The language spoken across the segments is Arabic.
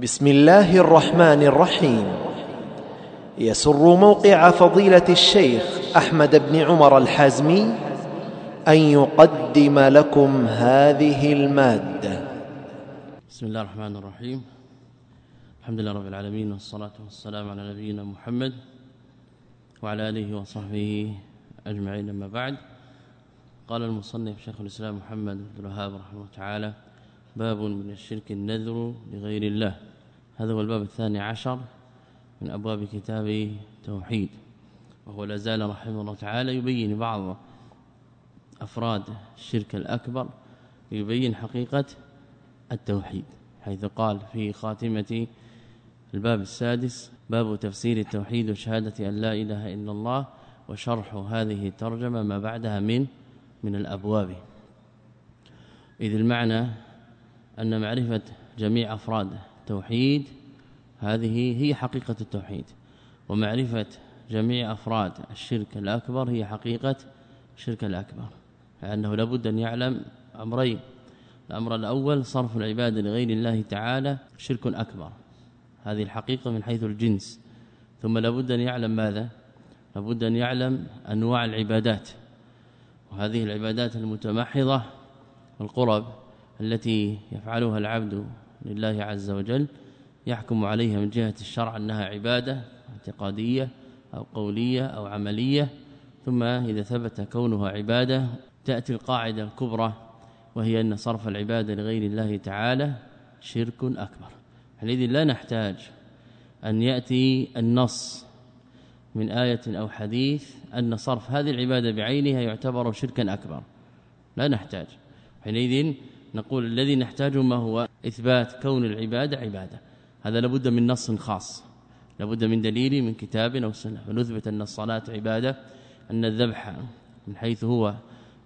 بسم الله الرحمن الرحيم. يسر موقع فضيلة الشيخ أحمد بن عمر الحازمي أن يقدم لكم هذه المادة. بسم الله الرحمن الرحيم. الحمد لله رب العالمين والصلاة والسلام على نبينا محمد وعلى آله وصحبه أجمعين. أما بعد قال المصنف شيخ الإسلام محمد بن الوهاب رحمه الله تعالى باب من الشرك النذر لغير الله. هذا هو الباب الثاني عشر من أبواب كتاب التوحيد وهو لا زال رحمه الله تعالى يبين بعض أفراد الشرك الأكبر يبين حقيقة التوحيد حيث قال في خاتمة الباب السادس باب تفسير التوحيد وشهادة أن لا إله إلا الله وشرح هذه الترجمة ما بعدها من من الأبواب. إذ المعنى أن معرفة جميع أفراد التوحيد هذه هي حقيقة التوحيد. ومعرفة جميع أفراد الشرك الأكبر هي حقيقة الشرك الأكبر لأنه لابد أن يعلم أمرين. الأمر الأول صرف العباده لغير الله تعالى شرك أكبر. هذه الحقيقة من حيث الجنس. ثم لابد أن يعلم ماذا؟ لابد أن يعلم أنواع العبادات. وهذه العبادات المتمحضة والقرب التي يفعلها العبد لله عز وجل يحكم عليها من جهة الشرع أنها عبادة اعتقادية أو قولية أو عملية. ثم إذا ثبت كونها عبادة تأتي القاعدة الكبرى وهي أن صرف العبادة لغير الله تعالى شرك أكبر. حينئذ لا نحتاج أن يأتي النص من آية أو حديث أن صرف هذه العبادة بعينها يعتبر شركا أكبر. لا نحتاج. حينئذ نقول الذي نحتاجه ما هو إثبات كون العبادة عبادة. هذا لابد من نص خاص. لابد من دليل من كتاب أو سنة. ونثبت أن الصلاة عبادة أن الذبح من حيث هو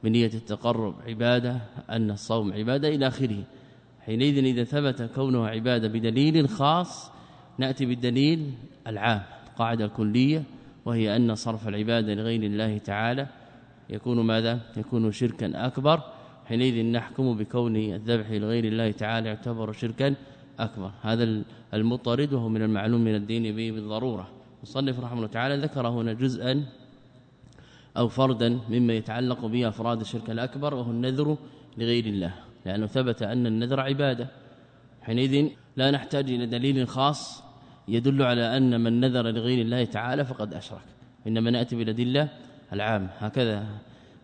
بنية التقرب عبادة أن الصوم عبادة إلى آخره. حينئذ إذا ثبت كونه عبادة بدليل خاص نأتي بالدليل العام القاعدة الكلية وهي أن صرف العبادة لغير الله تعالى يكون ماذا؟ يكون شركا أكبر. حينئذ نحكم بكون الذبح لغير الله تعالى يعتبر شركا أكبر. هذا المطرد وهو من المعلوم من الدين به بالضرورة. مصنف رحمه الله تعالى ذكر هنا جزءا أو فردا مما يتعلق به افراد الشرك الأكبر وهو النذر لغير الله. لأنه ثبت أن النذر عبادة. حينئذ لا نحتاج إلى دليل خاص يدل على أن من نذر لغير الله تعالى فقد أشرك. إنما نأتي بالأدلة العام هكذا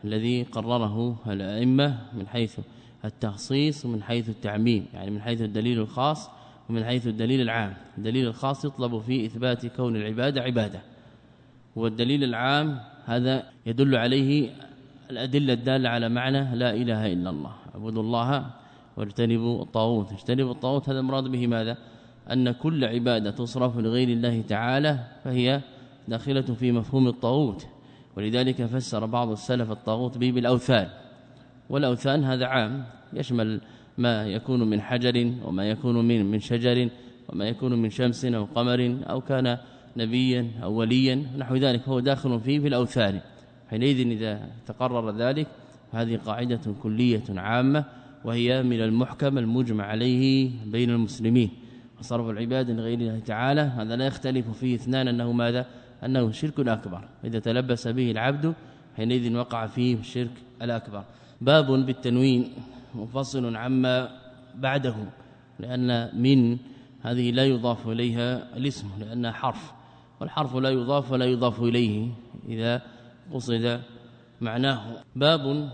الذي قرره الأئمة من حيث التخصيص ومن حيث التعميم يعني من حيث الدليل الخاص ومن حيث الدليل العام. الدليل الخاص يطلب فيه إثبات كون العبادة عبادة والدليل العام هذا يدل عليه الأدلة الدالة على معنى لا إله إلا الله اعبدوا الله واجتنبوا الطاغوت. اجتنبوا الطاغوت هذا المراد به ماذا؟ أن كل عبادة تصرف لغير الله تعالى فهي داخلة في مفهوم الطاغوت. ولذلك فسر بعض السلف الطاغوت به بالأوثان. والأوثان هذا عام يشمل ما يكون من حجر وما يكون من من شجر وما يكون من شمس أو قمر أو كان نبيا أو وليا نحو ذلك فهو داخل فيه في الاوثان حينئذ إذا تقرر ذلك هذه قاعدة كلية عامة وهي من المحكم المجمع عليه بين المسلمين. صرف العباد لغير الله تعالى هذا لا يختلف فيه اثنان أنه ماذا؟ أنه شرك أكبر. إذا تلبس به العبد حينئذ وقع فيه الشرك الأكبر. باب بالتنوين مفصل عما بعده لأن من هذه لا يضاف إليها الاسم لانها حرف والحرف لا يضاف ولا يضاف إليه إذا قصد معناه. باب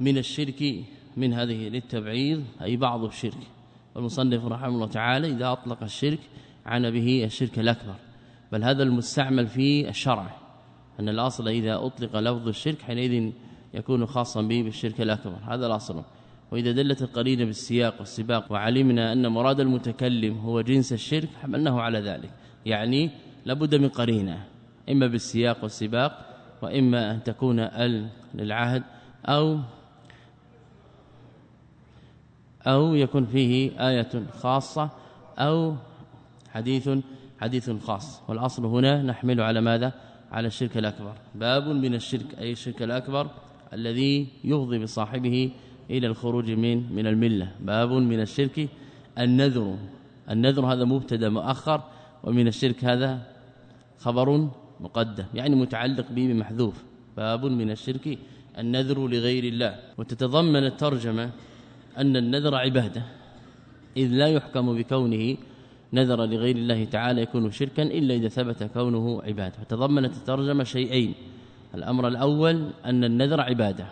من الشرك من هذه للتبعيض أي بعض الشرك. والمصنف رحمه الله تعالى إذا أطلق الشرك عن به الشرك الأكبر. بل هذا المستعمل في الشرع أن الأصل إذا أطلق لفظ الشرك حينئذ يكون خاصا به بالشرك الأكبر هذا الأصل. وإذا دلت القرينة بالسياق والسباق وعلمنا أن مراد المتكلم هو جنس الشرك حملناه على ذلك. يعني لابد من قرينة إما بالسياق والسباق وإما أن تكون ال للعهد أو أو يكون فيه آية خاصة أو حديث حديث خاص. والأصل هنا نحمل على ماذا؟ على الشرك الأكبر. باب من الشرك أي الشرك الأكبر الذي يفضي بصاحبه إلى الخروج من من الملة. باب من الشرك النذر. النذر هذا مبتدأ مؤخر ومن الشرك هذا خبر مقدم يعني متعلق به بمحذوف. باب من الشرك النذر لغير الله. وتتضمن الترجمة أن النذر عبادة إذ لا يحكم بكونه نذر لغير الله تعالى يكون شركا إلا إذا ثبت كونه عبادة. فتضمنت الترجمة شيئين. الأمر الأول أن النذر عبادة.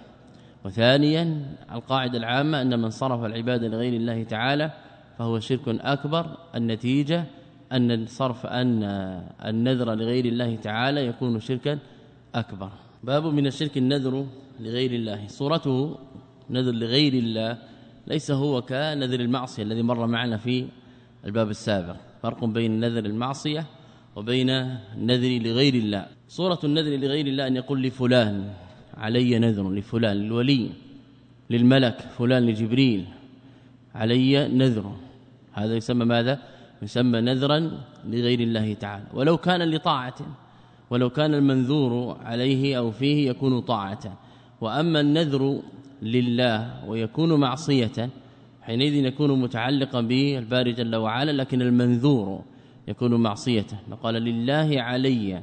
وثانيا القاعدة العامة أن من صرف العبادة لغير الله تعالى فهو شرك أكبر. النتيجة أن صرف أن النذر لغير الله تعالى يكون شركا أكبر. باب من الشرك النذر لغير الله. صورته نذر لغير الله ليس هو كنذر المعصية الذي مر معنا في الباب السابق فرق بين نذر المعصية وبين النذر لغير الله. صورة النذر لغير الله أن يقول لفلان علي نذر لفلان للولي للملك فلان لجبريل علي نذر. هذا يسمى ماذا؟ يسمى نذرا لغير الله تعالى. ولو كان لطاعة ولو كان المنذور عليه أو فيه يكون طاعة. وأما النذر لله ويكون معصية حينئذ يكون متعلقا بالباري جل وعلا لكن المنذور يكون معصيه قال لله علي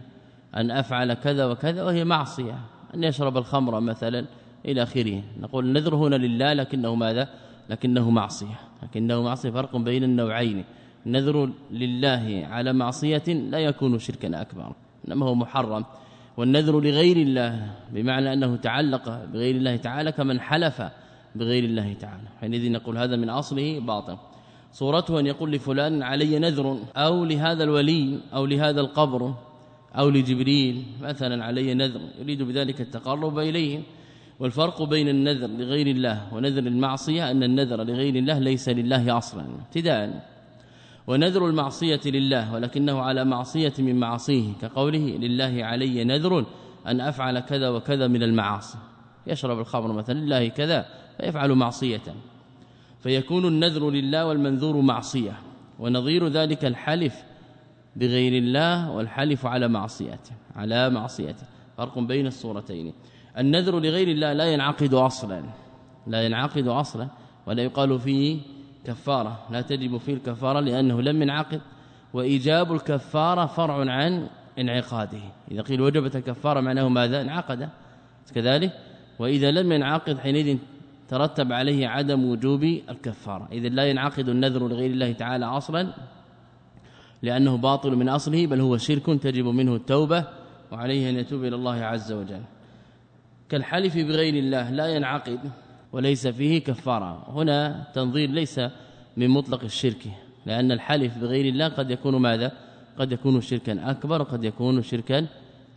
أن أفعل كذا وكذا وهي معصية أن يشرب الخمر مثلا إلى آخره. نقول النذر هنا لله لكنه ماذا؟ لكنه معصية. لكنه معصية فرق بين النوعين. نذر لله على معصية لا يكون شركا أكبر إنما هو محرم. والنذر لغير الله بمعنى أنه تعلق بغير الله تعالى كمن حلف بغير الله تعالى. حينئذ نقول هذا من أصله باطل. صورته أن يقول لفلان علي نذر أو لهذا الولي أو لهذا القبر أو لجبريل مثلا علي نذر يريد بذلك التقرب إليه. والفرق بين النذر لغير الله ونذر المعصية أن النذر لغير الله ليس لله أصلا ابتداء. ونذر المعصية لله ولكنه على معصية من معاصيه كقوله لله علي نذر أن أفعل كذا وكذا من المعاصي. يشرب الخمر مثلا لله كذا فيفعل معصية. فيكون النذر لله والمنذور معصية ونظير ذلك الحلف بغير الله والحلف على معصيته على معصيته. فرق بين الصورتين. النذر لغير الله لا ينعقد أصلا لا ينعقد أصلا ولا يقال فيه كفارة. لا تجب فيه الكفارة لأنه لم ينعقد. وإيجاب الكفارة فرع عن انعقاده. إذا قيل وجبت الكفارة معناه ماذا؟ انعقد. كذلك وإذا لم ينعقد حينئذ ترتب عليه عدم وجوب الكفارة. اذا لا ينعقد النذر لغير الله تعالى أصلا لأنه باطل من أصله بل هو شرك تجب منه التوبة وعليه أن يتوب إلى الله عز وجل. كالحلف بغير الله لا ينعقد وليس فيه كفارة. هنا تنظير ليس من مطلق الشرك لأن الحلف بغير الله قد يكون ماذا؟ قد يكون شركا أكبر وقد يكون شركا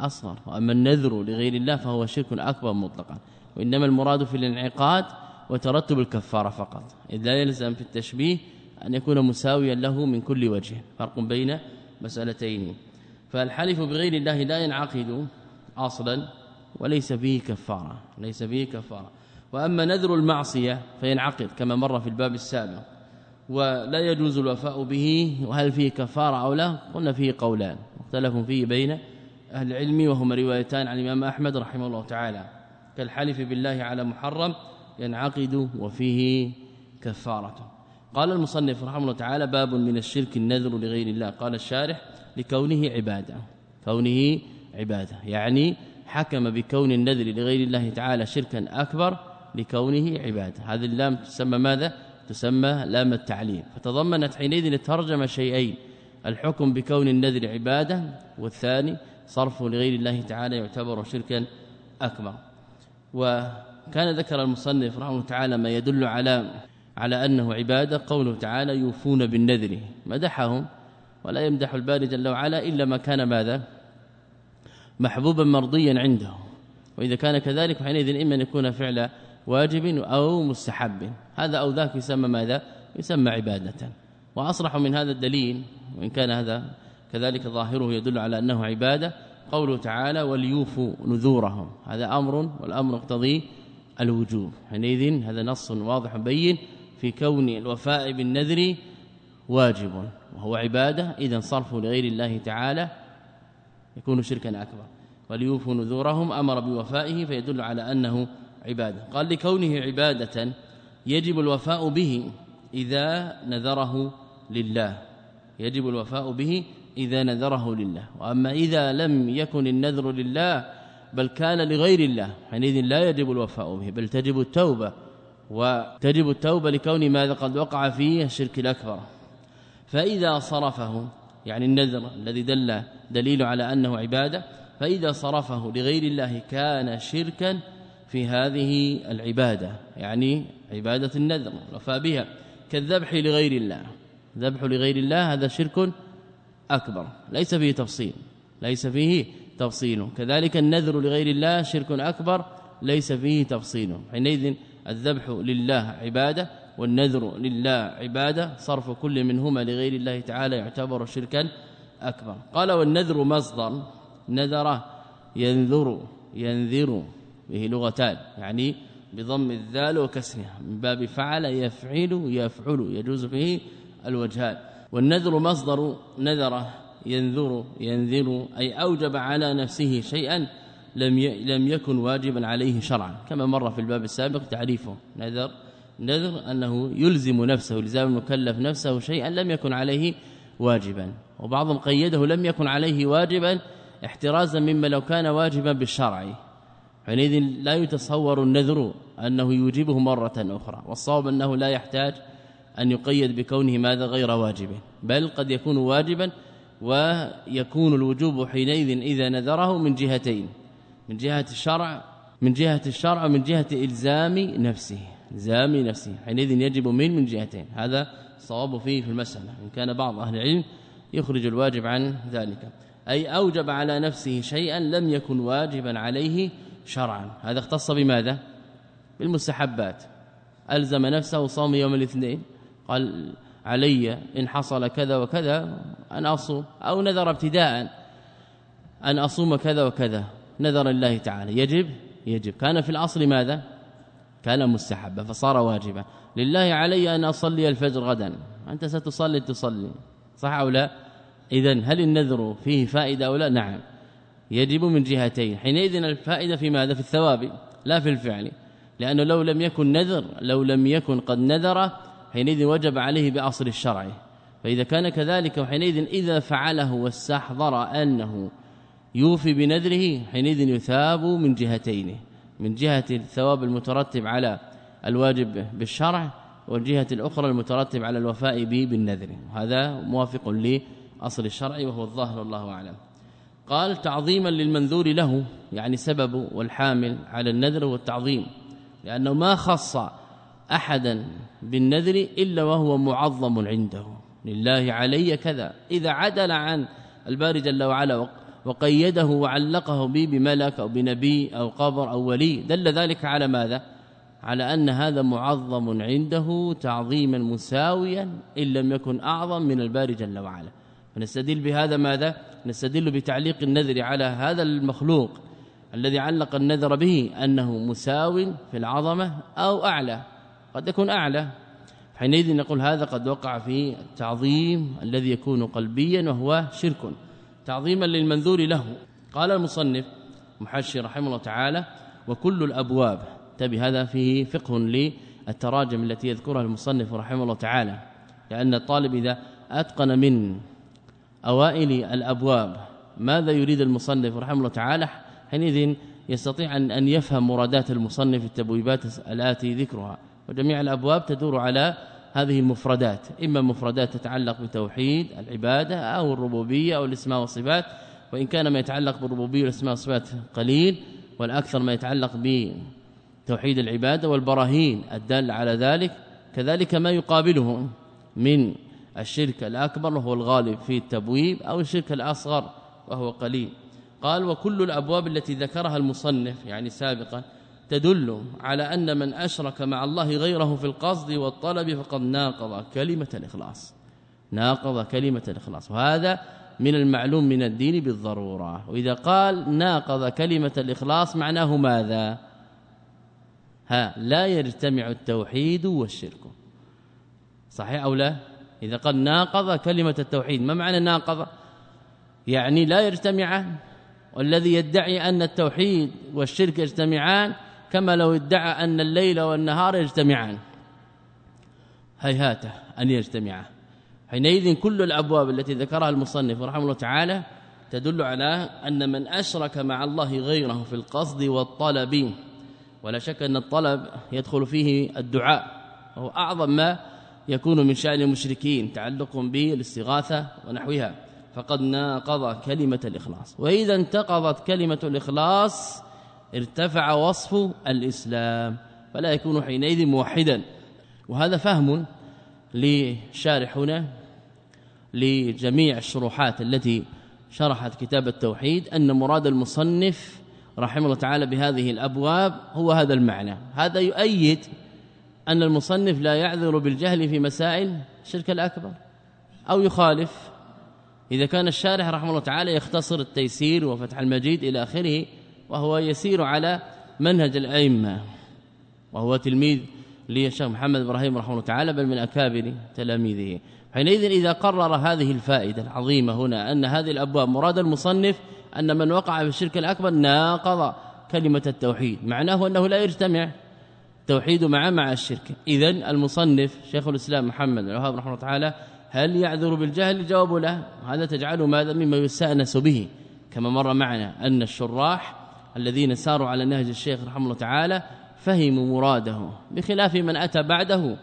أصغر. وأما النذر لغير الله فهو شرك أكبر مطلقا. وإنما المراد في الانعقاد وترتب الكفارة فقط. اذ لا يلزم في التشبيه أن يكون مساويا له من كل وجه فرق بين مسألتين. فالحلف بغير الله لا ينعقد أصلا وليس فيه كفارة ليس فيه كفارة. وأما نذر المعصية فينعقد كما مر في الباب السابق ولا يجوز الوفاء به وهل فيه كفارة أو لا؟ قلنا فيه قولان. مختلف فيه بين أهل العلم وهما روايتان عن الإمام أحمد رحمه الله تعالى. كالحلف بالله على محرم ينعقد وفيه كفارة. قال المصنف رحمه الله تعالى باب من الشرك النذر لغير الله. قال الشارح لكونه عبادة. كونه عبادة. يعني حكم بكون النذر لغير الله تعالى شركا أكبر لكونه عبادة. هذه اللام تسمى ماذا؟ تسمى لام التعليم. فتضمنت حينئذ الترجمة شيئين الحكم بكون النذر عبادة والثاني صرفه لغير الله تعالى يعتبر شركا أكبر. وكان ذكر المصنف رحمه الله تعالى ما يدل على على أنه عبادة قوله تعالى يوفون بالنذر. مدحهم ولا يمدح الباري جل وعلا إلا ما كان ماذا؟ محبوبا مرضيا عنده. وإذا كان كذلك فحينئذ إما أن يكون فعل واجب أو مستحب. هذا أو ذاك يسمى ماذا؟ يسمى عبادة. وأصرح من هذا الدليل وإن كان هذا كذلك ظاهره يدل على أنه عبادة قوله تعالى وليوفوا نذورهم. هذا أمر والأمر يقتضي الوجوب. حينئذ هذا نص واضح بين في كون الوفاء بالنذر واجب وهو عبادة. اذا صرفه لغير الله تعالى يكون شركا أكبر. وليوفوا نذورهم أمر بوفائه فيدل على أنه عبادة. قال لكونه عبادة يجب الوفاء به إذا نذره لله. يجب الوفاء به إذا نذره لله. وأما إذا لم يكن النذر لله بل كان لغير الله حينئذ لا يجب الوفاء به بل تجب التوبة. وتجب التوبة لكون ماذا قد وقع فيه؟ الشرك الأكبر. فإذا صرفه يعني النذر الذي دل دليل على أنه عبادة فإذا صرفه لغير الله كان شركا في هذه العبادة يعني عبادة النذر وفى بها. كالذبح لغير الله. ذبح لغير الله هذا شرك أكبر. ليس فيه تفصيل. ليس فيه تفصيل. كذلك النذر لغير الله شرك أكبر. ليس فيه تفصيل. حينئذ الذبح لله عبادة والنذر لله عبادة. صرف كل منهما لغير الله تعالى يعتبر شركا أكبر. قال والنذر مصدر. نذر ينذر ينذر. به لغتان. يعني بضم الذال وكسرها. من باب فعل يفعل يفعل. يجوز فيه الوجهان. والنذر مصدر نذر ينذر ينذر أي أوجب على نفسه شيئا لم لم يكن واجبا عليه شرعا. كما مر في الباب السابق تعريفه. نذر نذر أنه يلزم نفسه لزام المكلف نفسه شيئا لم يكن عليه واجبا. وبعضهم قيده لم يكن عليه واجبا احترازا مما لو كان واجبا بالشرع. حينئذ لا يتصور النذر أنه يوجبه مرة أخرى. والصواب أنه لا يحتاج أن يقيد بكونه ماذا غير واجب بل قد يكون واجبا ويكون الوجوب حينئذ إذا نذره من جهتين من جهة الشرع من جهة الشرع ومن جهة إلزام نفسه إلزام نفسه حينئذ يجب من من جهتين هذا صواب فيه في المسألة إن كان بعض أهل العلم يخرج الواجب عن ذلك أي أوجب على نفسه شيئا لم يكن واجبا عليه شرعا هذا اختص بماذا؟ بالمستحبات ألزم نفسه صوم يوم الاثنين قال علي إن حصل كذا وكذا أن أصوم أو نذر ابتداء أن أصوم كذا وكذا نذر الله تعالى. يجب؟ يجب. كان في الأصل ماذا؟ كان مستحبا فصار واجبا. لله علي أن أصلي الفجر غدا. أنت ستصلي؟ تصلي. صح أو لا؟ إذا هل النذر فيه فائدة أو لا؟ نعم. يجب من جهتين. حينئذ الفائدة في ماذا؟ في الثواب لا في الفعل. لأنه لو لم يكن نذر لو لم يكن قد نذر حينئذ وجب عليه بأصل الشرع. فإذا كان كذلك وحينئذ إذا فعله واستحضر أنه يوفي بنذره حينئذ يثاب من جهتين من جهة الثواب المترتب على الواجب بالشرع والجهة الأخرى المترتب على الوفاء به بالنذر. هذا موافق لأصل الشرع وهو الظاهر الله أعلم. قال تعظيما للمنذور له يعني سبب والحامل على النذر والتعظيم لأنه ما خص أحدا بالنذر إلا وهو معظم عنده. لله علي كذا. إذا عدل عن الباري جل وعلا وقيده وعلقه به بملك أو بنبي أو قبر أو ولي دل ذلك على ماذا؟ على أن هذا معظم عنده تعظيما مساويا إن لم يكن أعظم من الباري جل وعلا. فنستدل بهذا ماذا؟ نستدل بتعليق النذر على هذا المخلوق الذي علق النذر به أنه مساو في العظمة أو أعلى. قد يكون أعلى. حينئذ نقول هذا قد وقع في التعظيم الذي يكون قلبيا وهو شرك تعظيما للمنذور له. قال المصنف محشي رحمه الله تعالى وكل الأبواب تبي هذا فيه فقه للتراجم التي يذكرها المصنف رحمه الله تعالى. لأن الطالب إذا أتقن من أوائل الأبواب ماذا يريد المصنف رحمه الله تعالى حينئذ يستطيع أن يفهم مرادات المصنف التبويبات الآتي ذكرها. وجميع الأبواب تدور على هذه المفردات. إما مفردات تتعلق بتوحيد العبادة أو الربوبية أو الإسماء والصفات. وإن كان ما يتعلق بالربوبية والإسماء والصفات قليل والأكثر ما يتعلق بتوحيد العبادة والبراهين الدال على ذلك كذلك ما يقابله من الشرك الأكبر وهو الغالب في التبويب أو الشرك الأصغر وهو قليل. قال وكل الأبواب التي ذكرها المصنف يعني سابقا تدل على أن من أشرك مع الله غيره في القصد والطلب فقد ناقض كلمة الإخلاص. ناقض كلمة الإخلاص. وهذا من المعلوم من الدين بالضرورة. وإذا قال ناقض كلمة الإخلاص معناه ماذا؟ ها لا يجتمع التوحيد والشرك. صحيح أو لا؟ إذا قال ناقض كلمة التوحيد ما معنى ناقض؟ يعني لا يجتمعان. والذي يدعي أن التوحيد والشرك يجتمعان كما لو ادعى أن الليل والنهار يجتمعان. هيهات أن يجتمعا. حينئذ كل الأبواب التي ذكرها المصنف رحمه الله تعالى تدل على أن من أشرك مع الله غيره في القصد والطلب. ولا شك أن الطلب يدخل فيه الدعاء وهو أعظم ما يكون من شأن المشركين تعلق بالاستغاثة ونحوها. فقد ناقض كلمة الإخلاص. وإذا انتقضت كلمة الإخلاص ارتفع وصف الإسلام فلا يكون حينئذ موحدا. وهذا فهم لشارح هنا لجميع الشروحات التي شرحت كتاب التوحيد أن مراد المصنف رحمه الله تعالى بهذه الأبواب هو هذا المعنى. هذا يؤيد أن المصنف لا يعذر بالجهل في مسائل الشرك الأكبر أو يخالف. إذا كان الشارح رحمه الله تعالى يختصر التيسير وفتح المجيد إلى آخره وهو يسير على منهج الأئمة وهو تلميذ للشيخ محمد إبراهيم رحمه الله تعالى بل من أكابر تلاميذه. حينئذ إذا قرر هذه الفائدة العظيمة هنا أن هذه الأبواب مراد المصنف أن من وقع في الشرك الأكبر ناقض كلمة التوحيد معناه أنه لا يجتمع توحيد مع مع الشرك. اذا المصنف شيخ الإسلام محمد الوهاب رحمه الله تعالى هل يعذر بالجهل؟ الجواب له هذا تجعله ماذا؟ مما يستانس به كما مر معنا أن الشراح الذين ساروا على نهج الشيخ رحمه الله تعالى فهموا مراده بخلاف من أتى بعده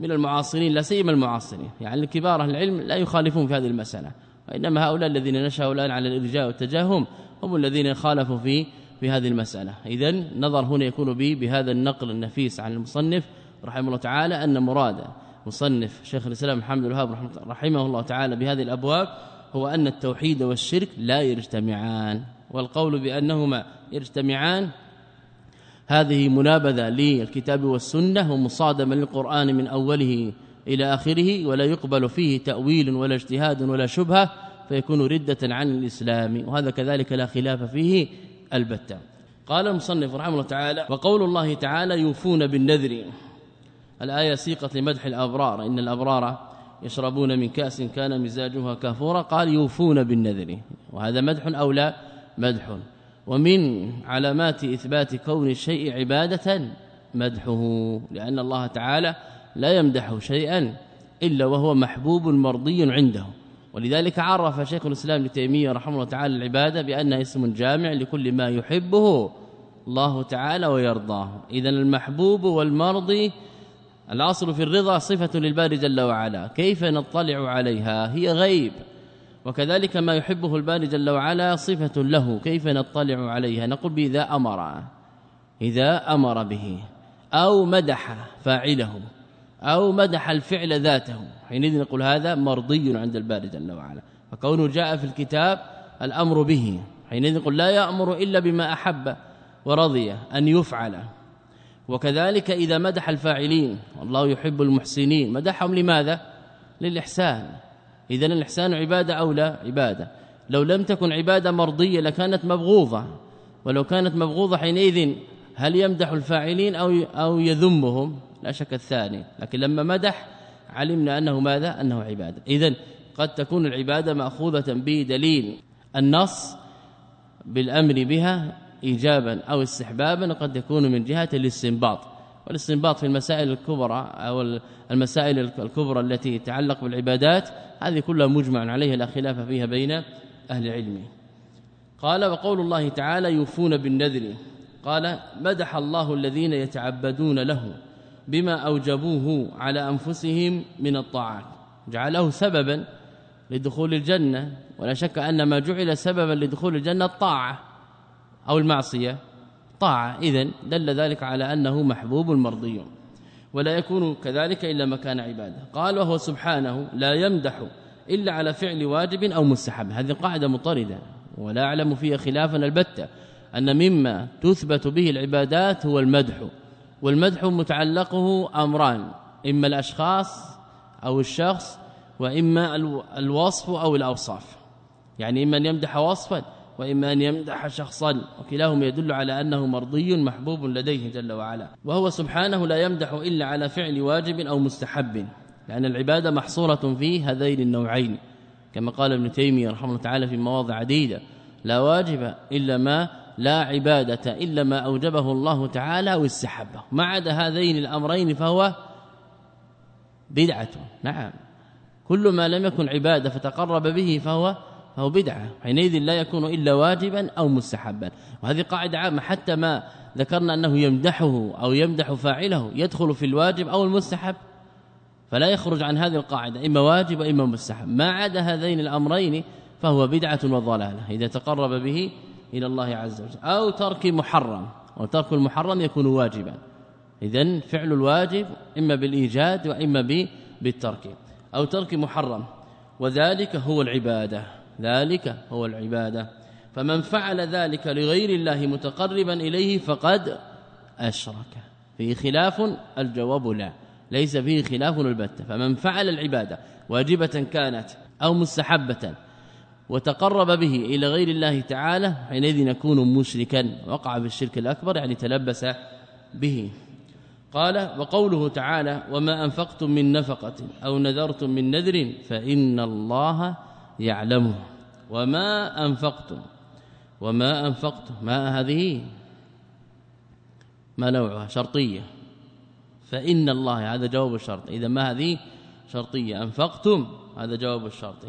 من المعاصرين لا سيما المعاصرين. يعني الكبار أهل العلم لا يخالفون في هذه المسألة وإنما هؤلاء الذين نشأوا الآن على الإرجاء والتجاهم هم الذين خالفوا في في هذه المسألة. اذا نظر هنا يكون به بهذا النقل النفيس عن المصنف رحمه الله تعالى أن مراد مصنف شيخ الإسلام محمد الوهاب رحمه الله تعالى بهذه الأبواب هو أن التوحيد والشرك لا يجتمعان. والقول بأنهما يجتمعان. هذه منابذة للكتاب والسنة ومصادمة للقرآن من أوله إلى آخره ولا يقبل فيه تأويل ولا اجتهاد ولا شبهة فيكون ردة عن الإسلام وهذا كذلك لا خلاف فيه البتة. قال المصنف رحمه الله تعالى وقول الله تعالى يوفون بالنذر. الآية سيقت لمدح الأبرار. إن الأبرار يشربون من كأس كان مزاجها كافورا. قال يوفون بالنذر. وهذا مدح أو لا؟ مدح. ومن علامات إثبات كون الشيء عبادة مدحه لأن الله تعالى لا يمدح شيئا إلا وهو محبوب مرضي عنده. ولذلك عرف شيخ الإسلام ابن تيمية رحمه الله تعالى العبادة بأنها اسم جامع لكل ما يحبه الله تعالى ويرضاه. اذا المحبوب والمرضي الأصل في الرضا صفة للباري جل وعلا. كيف نطلع عليها؟ هي غيب. وكذلك ما يحبه الباري جل وعلا صفة له. كيف نطلع عليها؟ نقول بإذا أمر. إذا أمر به. أو مدح فاعله. أو مدح الفعل ذاته. حينئذ نقول هذا مرضي عند الباري جل وعلا. فكونه جاء في الكتاب الأمر به. حينئذ نقول لا يأمر إلا بما أحب ورضي أن يفعل. وكذلك إذا مدح الفاعلين. والله يحب المحسنين. مدحهم لماذا؟ للإحسان. إذا الإحسان عبادة أو لا عبادة. لو لم تكن عبادة مرضية لكانت مبغوضة. ولو كانت مبغوضة حينئذ هل يمدح الفاعلين أو أو يذمهم؟ لا شك الثاني. لكن لما مدح علمنا أنه ماذا؟ أنه عبادة. إذا قد تكون العبادة مأخوذة بدليل النص بالأمر بها ايجابا أو استحبابا وقد يكون من جهة الاستنباط. والاستنباط في المسائل الكبرى أو المسائل الكبرى التي تتعلق بالعبادات هذه كلها مجمع عليها لا خلاف فيها بين أهل العلم. قال وقول الله تعالى يوفون بالنذر قال مدح الله الذين يتعبدون له بما أوجبوه على أنفسهم من الطاعات جعله سببا لدخول الجنة ولا شك أن ما جعل سببا لدخول الجنة الطاعة أو المعصية. طاعه اذا دل ذلك على أنه محبوب مرضي ولا يكون كذلك إلا مكان عبادة. قال وهو سبحانه لا يمدح إلا على فعل واجب أو مستحب. هذه قاعدة مطردة ولا أعلم فيها خلافا. البتة أن مما تثبت به العبادات هو المدح والمدح متعلقه أمران إما الأشخاص أو الشخص وإما الوصف أو الأوصاف. يعني إما أن يمدح وصفا وإما أن يمدح شخصا وكلاهما يدل على أنه مرضي محبوب لديه جل وعلا. وهو سبحانه لا يمدح إلا على فعل واجب أو مستحب لأن العبادة محصورة في هذين النوعين. كما قال ابن تيمية رحمه الله تعالى في مواضع عديدة لا واجب إلا ما لا عبادة إلا ما أوجبه الله تعالى واستحبه. ما عدا هذين الأمرين فهو بدعة. نعم. كل ما لم يكن عبادة فتقرب به فهو فهو بدعة. حينئذ لا يكون إلا واجبا أو مستحبا. وهذه قاعدة عامة. حتى ما ذكرنا أنه يمدحه أو يمدح فاعله يدخل في الواجب أو المستحب فلا يخرج عن هذه القاعدة. إما واجب واما مستحب. ما عدا هذين الأمرين فهو بدعة وضلالة إذا تقرب به إلى الله عز وجل. أو ترك محرم. وترك المحرم يكون واجبا. اذا فعل الواجب إما بالإيجاد وإما بالترك. أو ترك محرم. وذلك هو العبادة. ذلك هو العبادة. فمن فعل ذلك لغير الله متقربا إليه فقد أشرك. فيه خلاف؟ الجواب لا. ليس فيه خلاف البتة فمن فعل العبادة واجبة كانت أو مستحبة وتقرب به إلى غير الله تعالى حينئذ يكون مشركا. وقع في الشرك الأكبر يعني تلبس به. قال وقوله تعالى وما أنفقتم من نفقة أو نذرتم من نذر فإن الله يعلمه. وما أنفقتم؟ وما أنفقتم؟ ما هذه؟ ما نوعها؟ شرطية. فإن الله هذا جواب الشرط. إذا ما هذه؟ شرطية. أنفقتم؟ هذا جواب الشرط.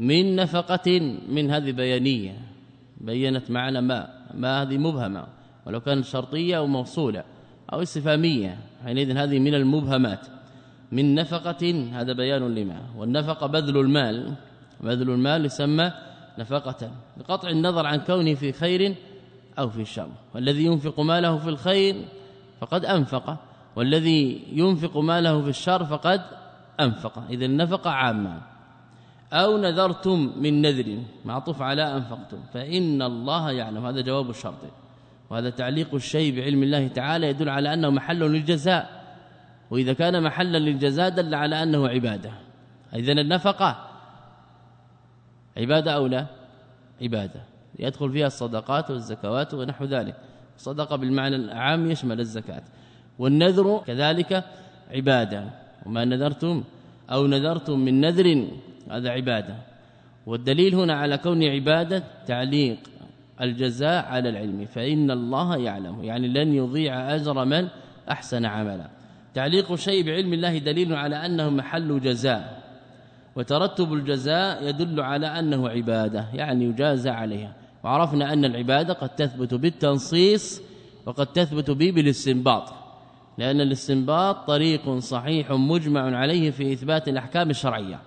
من نفقة من هذه بيانية. بينت معنى ما؟ ما هذه مبهمة. ولو كانت شرطية أو موصولة أو استفهامية حينئذ هذه من المبهمات. من نفقة هذا بيان لما؟ والنفقة بذل المال. بذل المال يسمى نفقة بقطع النظر عن كونه في خير أو في شر. والذي ينفق ماله في الخير فقد أنفق والذي ينفق ماله في الشر فقد أنفق. إذا النفقة عامة. أو نذرتم من نذر معطوف على أنفقتم. فإن الله يعلم. هذا جواب الشرط. وهذا تعليق الشيء بعلم الله تعالى يدل على أنه محل للجزاء. وإذا كان محلا للجزاء دل على أنه عبادة. إذا النفقة عبادة أو لا؟ عبادة. يدخل فيها الصدقات والزكوات ونحو ذلك. الصدقة بالمعنى العام يشمل الزكاة. والنذر كذلك عبادة. وما نذرتم أو نذرتم من نذر هذا عبادة. والدليل هنا على كون عبادة تعليق الجزاء على العلم. فإن الله يعلم. يعني لن يضيع أجر من أحسن عملا. تعليق شيء بعلم الله دليل على أنه محل جزاء. وترتب الجزاء يدل على أنه عبادة يعني يجازى عليها. وعرفنا أن العبادة قد تثبت بالتنصيص وقد تثبت به بالاستنباط لأن الاستنباط طريق صحيح مجمع عليه في إثبات الأحكام الشرعية.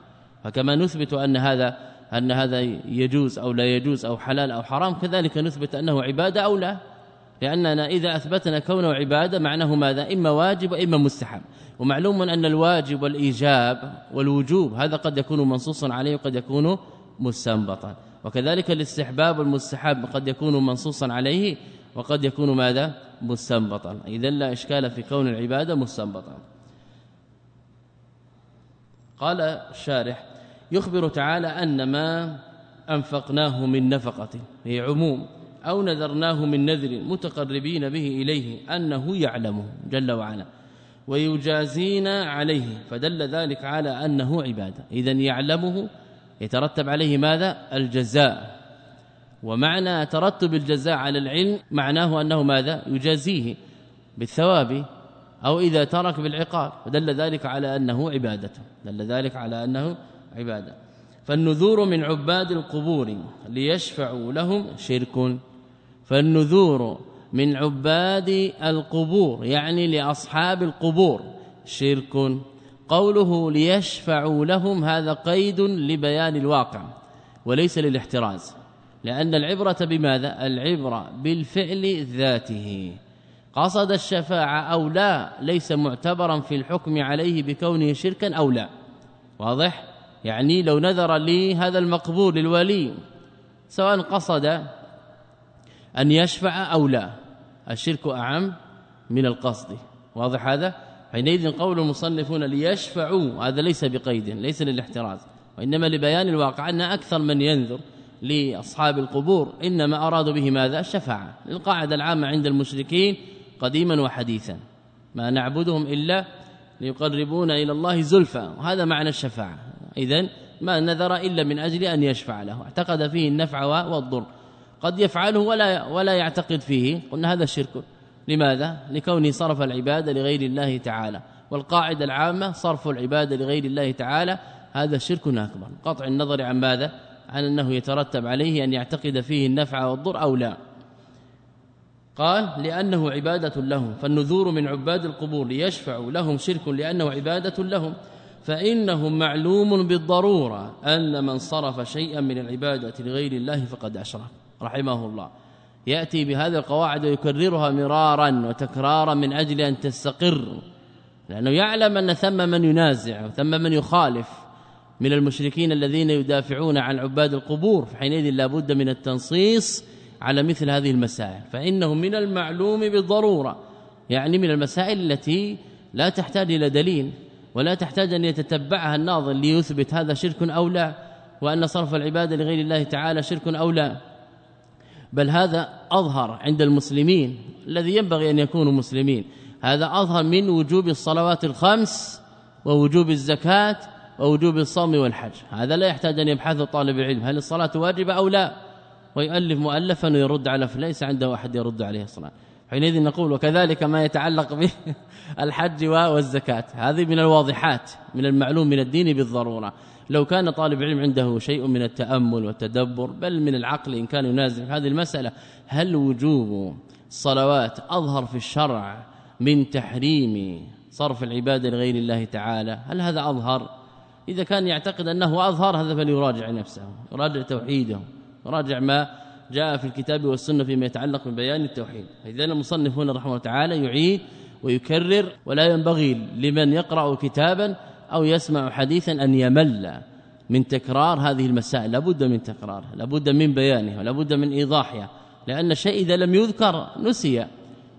فكما نثبت أن هذا أن هذا يجوز أو لا يجوز أو حلال أو حرام كذلك نثبت أنه عبادة أو لا. لأننا إذا أثبتنا كونه عبادة معناه ماذا؟ إما واجب وإما مستحب. ومعلوم أن الواجب والإيجاب والوجوب هذا قد يكون منصوصا عليه وقد يكون مستنبطا. وكذلك الاستحباب والمستحب قد يكون منصوصا عليه وقد يكون ماذا؟ مستنبطا. اذا لا إشكال في كون العبادة مستنبطا. قال الشارح يخبر تعالى أن ما أنفقناه من نفقة هي عموم. أو نذرناه من نذر متقربين به إليه أنه يعلمه جل وعلا ويجازينا عليه فدل ذلك على أنه عبادة. إذا يعلمه يترتب عليه ماذا؟ الجزاء. ومعنى ترتب الجزاء على العلم معناه أنه ماذا؟ يجازيه بالثواب أو إذا ترك بالعقاب. فدل ذلك على أنه عبادة. دل ذلك على أنه عبادة. فالنذور من عباد القبور ليشفعوا لهم شرك فالنذور من عباد القبور يعني لأصحاب القبور شرك. قوله ليشفعوا لهم هذا قيد لبيان الواقع وليس للاحتراز. لأن العبرة بماذا؟ العبرة بالفعل ذاته. قصد الشفاعة أو لا ليس معتبرا في الحكم عليه بكونه شركا أو لا. واضح؟ يعني لو نذر لي هذا المقبول للولي سواء قصد أن يشفع أو لا. الشرك أعم من القصد. واضح هذا؟ حينئذ قول المصنفون ليشفعوا هذا ليس بقيد ليس للاحتراز وإنما لبيان الواقع أن أكثر من ينذر لأصحاب القبور. إنما أرادوا به ماذا؟ الشفاعه القاعدة العامة عند المشركين قديما وحديثا. ما نعبدهم إلا ليقربونا إلى الله زلفى. وهذا معنى الشفاعة. اذا ما نذر إلا من أجل أن يشفع له. اعتقد فيه النفع والضر. قد يفعله ولا ولا يعتقد فيه. قلنا هذا شرك لماذا؟ لكونه صرف العباده لغير الله تعالى. والقاعدة العامة صرف العباده لغير الله تعالى. هذا شرك أكبر. قطع النظر عن ماذا؟ عن أنه يترتب عليه أن يعتقد فيه النفع والضر أو لا. قال لأنه عبادة لهم فالنذور من عباد القبور يشفع لهم شرك لأنه عبادة لهم. فانه معلوم بالضرورة أن من صرف شيئا من العبادة لغير الله فقد أشرك. رحمه الله يأتي بهذه القواعد ويكررها مرارا وتكرارا من أجل أن تستقر. لأنه يعلم أن ثم من ينازع وثم من يخالف من المشركين الذين يدافعون عن عباد القبور. فحينئذ لا بد من التنصيص على مثل هذه المسائل. فإنه من المعلوم بالضرورة. يعني من المسائل التي لا تحتاج إلى دليل ولا تحتاج أن يتتبعها الناظر ليثبت هذا شرك أو لا وأن صرف العباده لغير الله تعالى شرك أو لا. بل هذا أظهر عند المسلمين الذي ينبغي أن يكونوا مسلمين. هذا أظهر من وجوب الصلوات الخمس ووجوب الزكاة ووجوب الصوم والحج. هذا لا يحتاج أن يبحث طالب العلم هل الصلاة واجبة أو لا. ويؤلف مؤلفا ويرد على فليس عنده أحد يرد عليه الصلاة. حينئذ نقول وكذلك ما يتعلق به الحج والزكاة. هذه من الواضحات من المعلوم من الدين بالضرورة. لو كان طالب علم عنده شيء من التأمل والتدبر بل من العقل إن كان ينازع هذه المسألة هل وجوب الصلوات أظهر في الشرع من تحريم صرف العباده لغير الله تعالى؟ هل هذا أظهر؟ إذا كان يعتقد أنه أظهر هذا فليراجع نفسه يراجع توحيده يراجع ما جاء في الكتاب والسنة فيما يتعلق ببيان التوحيد. اذا المصنف هنا رحمه الله تعالى يعيد ويكرر ولا ينبغي لمن يقرأ كتابا أو يسمع حديثا أن يمل من تكرار هذه المسائل. لابد من تكرارها لابد من بيانها لابد من إيضاحها لأن الشيء إذا لم يذكر نسي.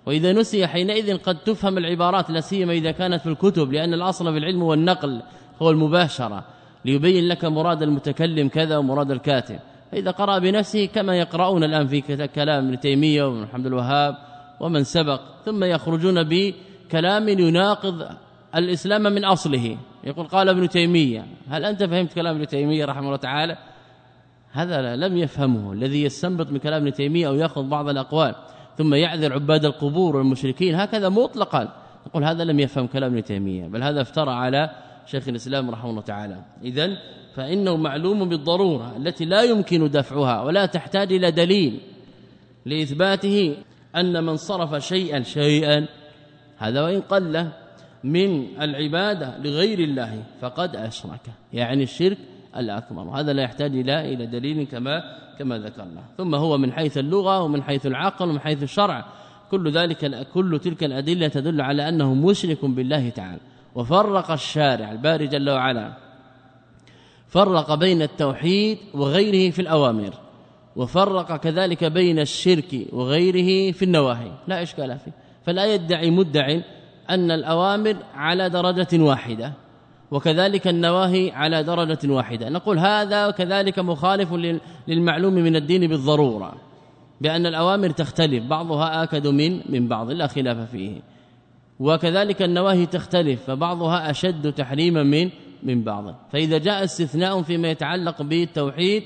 وإذا نسي حينئذ قد تفهم العبارات لا سيما إذا كانت في الكتب لأن الأصل في العلم والنقل هو المباشرة. ليبين لك مراد المتكلم كذا ومراد الكاتب. فإذا قرأ بنفسه كما يقرؤون الآن في كلام ابن تيمية وابن محمد الوهاب ومن سبق ثم يخرجون بكلام يناقض الإسلام من أصله. يقول قال ابن تيمية هل أنت فهمت كلام ابن تيمية رحمه الله تعالى؟ هذا لم يفهمه الذي يستنبط من كلام ابن تيمية أو يأخذ بعض الأقوال ثم يعذر عباد القبور والمشركين هكذا مطلقا. يقول هذا لم يفهم كلام ابن تيمية بل هذا افترى على شيخ الإسلام رحمه الله تعالى. إذن فإنه معلوم بالضرورة التي لا يمكن دفعها ولا تحتاج إلى دليل لإثباته أن من صرف شيئا شيئا هذا وإن قل من العبادة لغير الله فقد أشرك. يعني الشرك الأكبر. وهذا لا يحتاج إلى إلى دليل كما كما ذكرنا. ثم هو من حيث اللغة ومن حيث العقل ومن حيث الشرع. كل ذلك كل تلك الأدلة تدل على أنه مشرك بالله تعالى. وفرق الشارع الباري جل وعلا. فرق بين التوحيد وغيره في الأوامر. وفرق كذلك بين الشرك وغيره في النواهي. لا إشكال فيه. فلا يدعي مدع أن الأوامر على درجة واحدة وكذلك النواهي على درجة واحدة. نقول هذا كذلك مخالف للمعلوم من الدين بالضرورة بأن الأوامر تختلف. بعضها آكد من من بعض لا خلاف فيه. وكذلك النواهي تختلف فبعضها أشد تحريما من من بعض. فإذا جاء استثناء فيما يتعلق بالتوحيد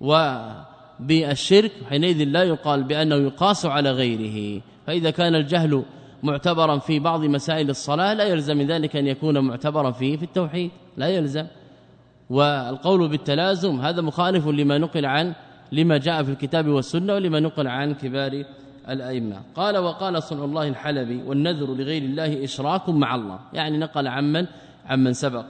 وبالشرك حينئذ لا يقال بأنه يقاس على غيره. فإذا كان الجهل معتبرا في بعض مسائل الصلاة لا يلزم من ذلك أن يكون معتبرا فيه في التوحيد لا يلزم. والقول بالتلازم هذا مخالف لما نقل عن لما جاء في الكتاب والسنة ولما نقل عن كبار الأئمة. قال وقال صنع الله الحلبي والنذر لغير الله إشراك مع الله. يعني نقل عمن عمن سبق.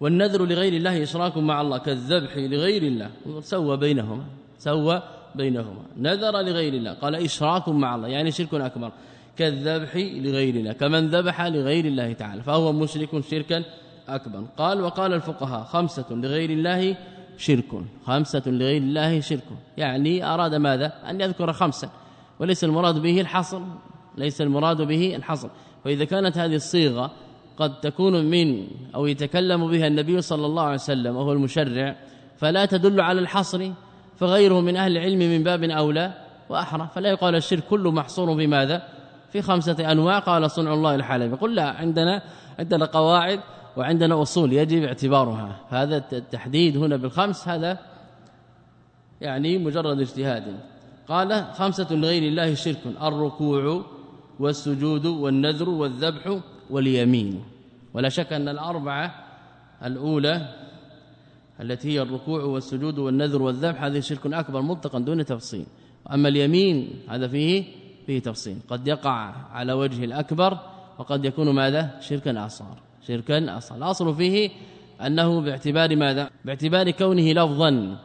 والنذر لغير الله إشراك مع الله كالذبح لغير الله. سوى بينهما سوى بينهما. نذر لغير الله قال إشراك مع الله يعني شرك أكبر. كالذبح لغير الله كمن ذبح لغير الله تعالى فهو مشرك شركا أكبر. قال وقال الفقهاء خمسة لغير الله شرك خمسة لغير الله شرك. يعني أراد ماذا؟ أن يذكر خمسا وليس المراد به الحصر ليس المراد به الحصر. فإذا كانت هذه الصيغة قد تكون من أو يتكلم بها النبي صلى الله عليه وسلم وهو المشرع فلا تدل على الحصر فغيره من أهل العلم من باب أولى وأحرى. فلا يقال الشرك كله محصور بماذا؟ في خمسة أنواع قال صنع الله الحلبي قل لا عندنا عندنا قواعد وعندنا أصول يجب اعتبارها. هذا التحديد هنا بالخمس هذا يعني مجرد اجتهاد. قال خمسة لغير الله شرك الركوع والسجود والنذر والذبح واليمين. ولا شك أن الأربعة الأولى التي هي الركوع والسجود والنذر والذبح هذه شرك أكبر مطلقا دون تفصيل. أما اليمين هذا فيه فيه تفصيل. قد يقع على وجه الأكبر وقد يكون ماذا؟ شركا أصغر شركا أصغر الأصل فيه أنه باعتبار ماذا؟ باعتبار كونه لفظا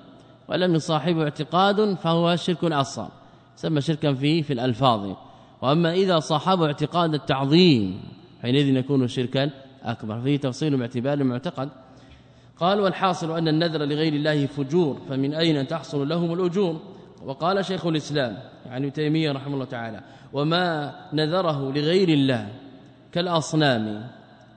ولم يصاحبه اعتقاد فهو شرك أصغر سمى شركا فيه في الألفاظ. وأما إذا صاحبه اعتقاد التعظيم حينئذ يكون شركا أكبر. فيه تفصيل باعتبار المعتقد. قال والحاصل أن النذر لغير الله فجور فمن أين تحصل لهم الأجور؟ وقال شيخ الإسلام يعني تيمية رحمه الله تعالى وما نذره لغير الله كالأصنام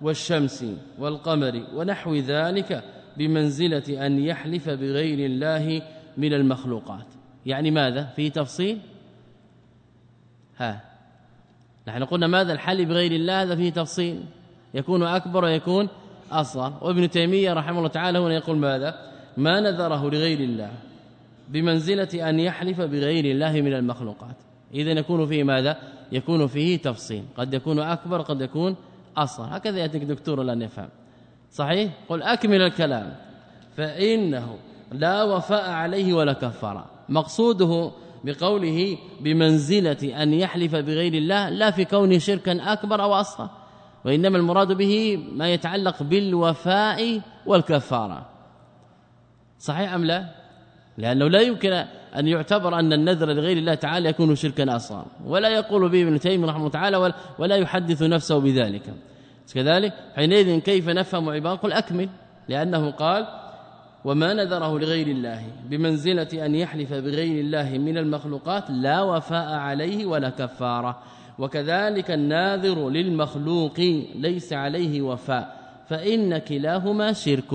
والشمس والقمر ونحو ذلك بمنزلة أن يحلف بغير الله من المخلوقات. يعني ماذا؟ في تفصيل؟ ها نحن قلنا ماذا الحل بغير الله؟ هذا فيه تفصيل. يكون أكبر ويكون أصغر. وابن تيمية رحمه الله تعالى هنا يقول ماذا؟ ما نذره لغير الله بمنزلة أن يحلف بغير الله من المخلوقات. إذا يكون فيه ماذا؟ يكون فيه تفصيل. قد يكون أكبر قد يكون أصغر. هكذا يأتيك دكتور لن يفهم. صحيح؟ قل أكمل الكلام. فإنه لا وفاء عليه ولا كفارة. مقصوده بقوله بمنزلة أن يحلف بغير الله لا في كونه شركا أكبر أو أصغر. وإنما المراد به ما يتعلق بالوفاء والكفارة. صحيح أم لا؟ لأنه لا يمكن أن يعتبر أن النذر لغير الله تعالى يكون شركا أصغر. ولا يقول به ابن تيمية رحمه الله تعالى ولا يحدث نفسه بذلك. كذلك حينئذ كيف نفهم عبارة؟ قل أكمل. لأنه قال وما نذره لغير الله بمنزلة أن يحلف بغير الله من المخلوقات لا وفاء عليه ولا كفارة. وكذلك الناذر للمخلوق ليس عليه وفاء. فإن كلاهما شرك.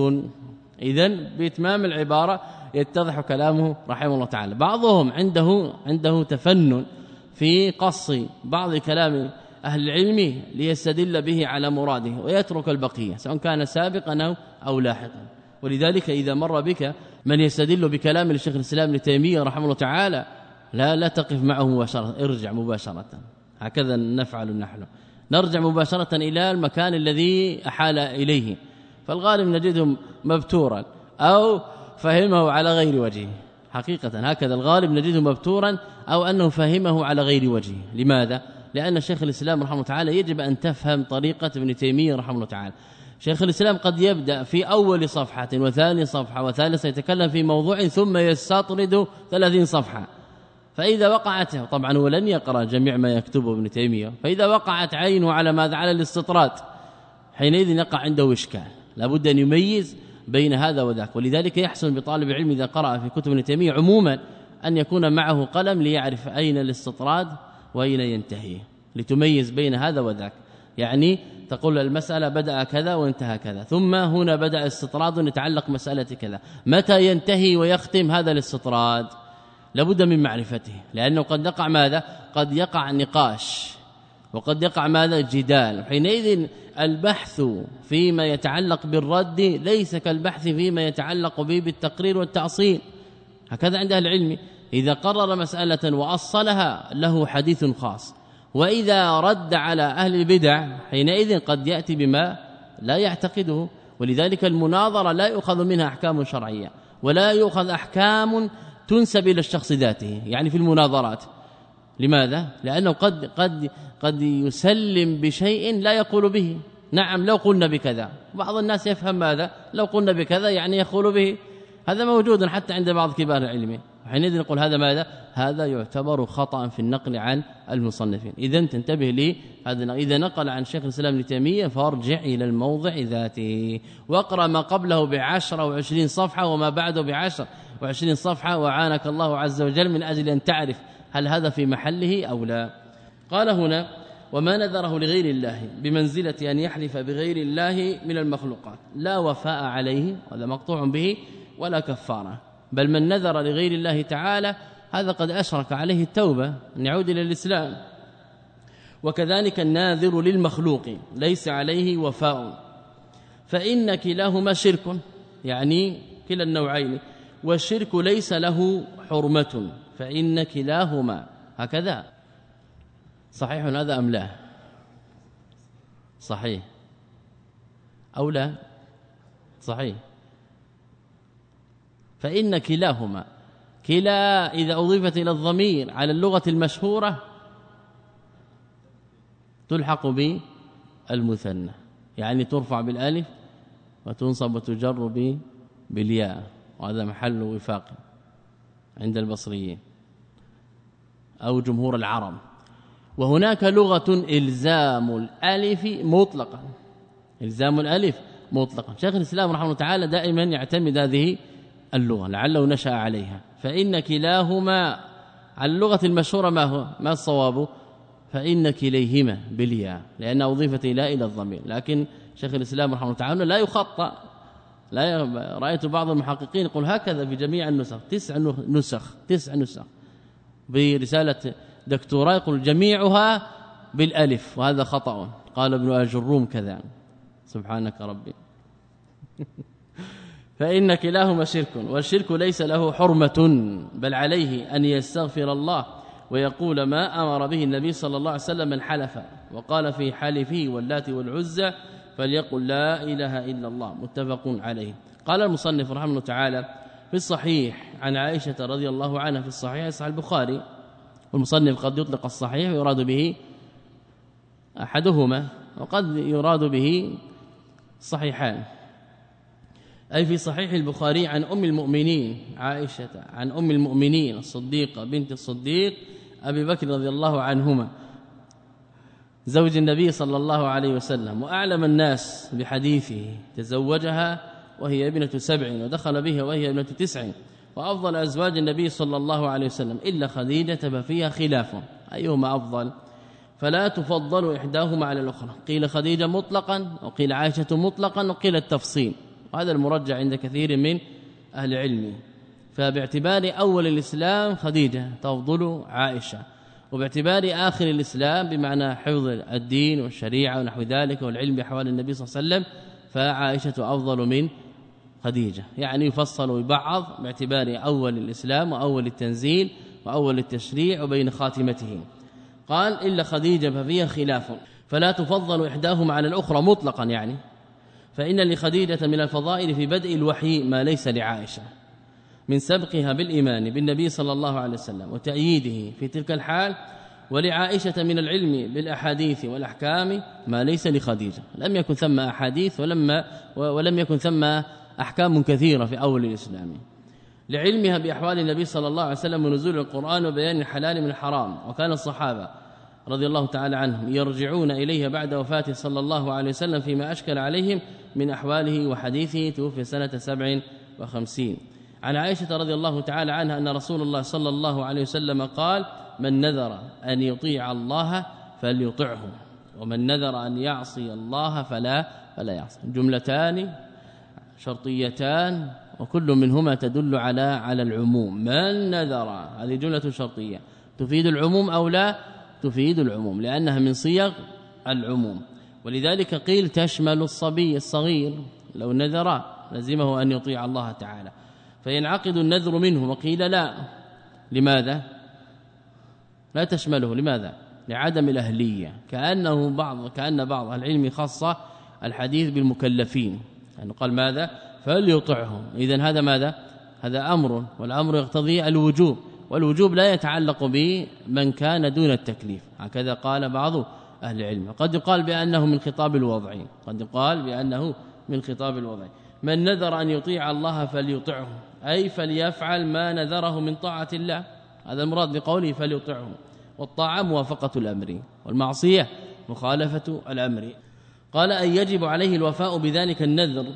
اذا بإتمام العبارة يتضح كلامه رحمه الله تعالى. بعضهم عنده عنده تفنن في قص بعض كلام أهل العلم ليستدل به على مراده ويترك البقية سواء كان سابقا أو لاحقا. ولذلك إذا مر بك من يستدل بكلام الشيخ الإسلام ابن تيمية رحمه الله تعالى لا لا تقف معه مباشرة ارجع مباشرة. هكذا نفعل نحن. نرجع مباشرة إلى المكان الذي أحال إليه. فالغالب نجده مبتورا أو فهمه على غير وجهه. حقيقة هكذا الغالب نجده مبتورا أو أنه فهمه على غير وجهه. لماذا؟ لأن شيخ الإسلام رحمه تعالى يجب أن تفهم طريقة ابن تيمية رحمه الله تعالى. شيخ الإسلام قد يبدأ في أول صفحة وثاني صفحة وثالثة يتكلم في موضوع ثم يستطرد ثلاثين صفحة. فإذا وقعت طبعا هو لن يقرأ جميع ما يكتبه ابن تيمية. فإذا وقعت عينه على ماذا؟ على الاستطراد. حينئذ يقع عنده إشكال. لابد أن يميز بين هذا وذاك. ولذلك يحسن بطالب العلم إذا قرأ في كتب ابن تيمية عموما أن يكون معه قلم ليعرف أين الاستطراد وأين ينتهي لتميز بين هذا وذاك. يعني تقول المسألة بدأ كذا وانتهى كذا ثم هنا بدأ استطراد يتعلق مسألة كذا. متى ينتهي ويختم هذا الاستطراد؟ لابد من معرفته لأنه قد يقع ماذا؟ قد يقع نقاش. وقد يقع ماذا؟ جدال. حينئذ البحث فيما يتعلق بالرد ليس كالبحث فيما يتعلق به بالتقرير والتعصيل هكذا عند العلم. إذا قرر مسألة وأصلها له حديث خاص. وإذا رد على أهل البدع حينئذ قد يأتي بما لا يعتقده. ولذلك المناظرة لا يؤخذ منها أحكام شرعية ولا يؤخذ أحكام تنسب إلى الشخص ذاته. يعني في المناظرات. لماذا؟ لأنه قد قد قد يسلم بشيء لا يقول به. نعم لو قلنا بكذا. بعض الناس يفهم ماذا؟ لو قلنا بكذا يعني يقول به. هذا موجود حتى عند بعض كبار العلم. حينئذ نقول هذا ماذا؟ هذا يعتبر خطأ في النقل عن المصنفين. اذا تنتبه لي هذا إذا نقل عن شيخ الإسلام ابن تيمية فارجع إلى الموضع ذاته. واقرأ ما قبله بعشرة أو عشرين صفحة وما بعده بعشر وعشرين صفحة وعانك الله عز وجل من أجل أن تعرف هل هذا في محله أو لا. قال هنا وما نذره لغير الله بمنزلة أن يحلف بغير الله من المخلوقات. لا وفاء عليه هذا مقطوع به ولا كفارة. بل من نذر لغير الله تعالى هذا قد أشرك عليه التوبة. أن يعود إلى الإسلام. وكذلك الناذر للمخلوق ليس عليه وفاء. فإن كلاهما شرك يعني كلا النوعين والشرك ليس له حرمة. فإن كلاهما هكذا. صحيح هذا أم لا؟ صحيح. أو لا؟ صحيح. فإن كلاهما كلا إذا أضيفت إلى الضمير على اللغة المشهورة تلحق بالمثنى. يعني ترفع بالألف وتنصب وتجر بالياء. وهذا محل وفاق عند البصريين. أو جمهور العرب. وهناك لغة إلزام الألف مطلقا. إلزام الألف مطلقا. شيخ الإسلام رحمه الله تعالى دائما يعتمد هذه اللغة لعله نشأ عليها. فإن كلاهما على اللغة المشهورة ما هو؟ ما الصواب؟ فإن كليهما بالياء لأن أضيفت إلى إلى الضمير. لكن شيخ الإسلام رحمه الله تعالى لا يخطأ. لا رأيت بعض المحققين يقول هكذا في جميع النسخ تسع نسخ تسع نسخ. برسالة دكتوراه يقول جميعها بالألف وهذا خطأ. قال ابن أجروم كذا. سبحانك ربي. فإن كلاهما شرك والشرك ليس له حرمة بل عليه أن يستغفر الله ويقول ما أمر به النبي صلى الله عليه وسلم من حلف وقال في حلفه واللات والعزى فليقل لا إله إلا الله. متفق عليه. قال المصنف رحمه الله تعالى في الصحيح عن عائشة رضي الله عنها في الصحيح صحيح البخاري. والمصنف قد يطلق الصحيح ويراد به أحدهما وقد يراد به صحيحان. أي في صحيح البخاري عن أم المؤمنين عائشة عن أم المؤمنين الصديقة بنت الصديق أبي بكر رضي الله عنهما. زوج النبي صلى الله عليه وسلم وأعلم الناس بحديثه تزوجها وهي ابنة سبع ودخل بها وهي ابنة تسع. وأفضل أزواج النبي صلى الله عليه وسلم إلا خديجة ففيها خلاف. أيهما أفضل؟ فلا تفضل إحداهما على الأخرى. قيل خديجة مطلقا وقيل عائشة مطلقا وقيل التفصيل. وهذا المرجع عند كثير من أهل العلم. فباعتبار أول الإسلام خديجة تفضل عائشة وباعتبار آخر الإسلام بمعنى حفظ الدين والشريعة ونحو ذلك والعلم بأحوال النبي صلى الله عليه وسلم فعائشة أفضل من خديجة. يعني يفصل ببعض باعتبار أول الإسلام وأول التنزيل وأول التشريع وبين خاتمته. قال إلا خديجة ففيها خلاف. فلا تفضل إحداهما على الأخرى مطلقا يعني. فإن لخديجة من الفضائل في بدء الوحي ما ليس لعائشة. من سبقها بالإيمان بالنبي صلى الله عليه وسلم وتأييده في تلك الحال ولعائشة من العلم بالأحاديث والأحكام ما ليس لخديجة. لم يكن ثم أحاديث ولما ولم يكن ثم أحكام كثيرة في أول الإسلام. لعلمها بأحوال النبي صلى الله عليه وسلم ونزول القرآن وبيان الحلال من الحرام. وكان الصحابة رضي الله تعالى عنهم يرجعون إليها بعد وفاته صلى الله عليه وسلم فيما أشكل عليهم من أحواله وحديثه توفي سبع وخمسين. عن عائشة رضي الله تعالى عنها أن رسول الله صلى الله عليه وسلم قال من نذر أن يطيع الله فليطعه ومن نذر أن يعصي الله فلا فلا يعصي. جملتان شرطيتان وكل منهما تدل على على العموم. من نذر؟ هذه جملة شرطية. تفيد العموم أو لا؟ تفيد العموم لأنها من صيغ العموم. ولذلك قيل تشمل الصبي الصغير. لو نذر لزمه أن يطيع الله تعالى. فينعقد النذر منه وقيل لا. لماذا؟ لا تشمله. لماذا؟ لعدم الأهلية. كأنه بعض كأن بعض العلم خاصة الحديث بالمكلفين. يعني قال ماذا؟ فليطعهم. اذا هذا ماذا؟ هذا أمر والأمر يقتضي الوجوب والوجوب لا يتعلق بمن كان دون التكليف. هكذا قال بعض أهل العلم. قد يقال بأنه من خطاب الوضع قد يقال بأنه من خطاب الوضع من نذر أن يطيع الله فليطعه أي فليفعل ما نذره من طاعة الله. هذا المراد بقوله فليطعه. والطاعه موافقه الأمر والمعصية مخالفة الأمر. قال أن يجب عليه الوفاء بذلك النذر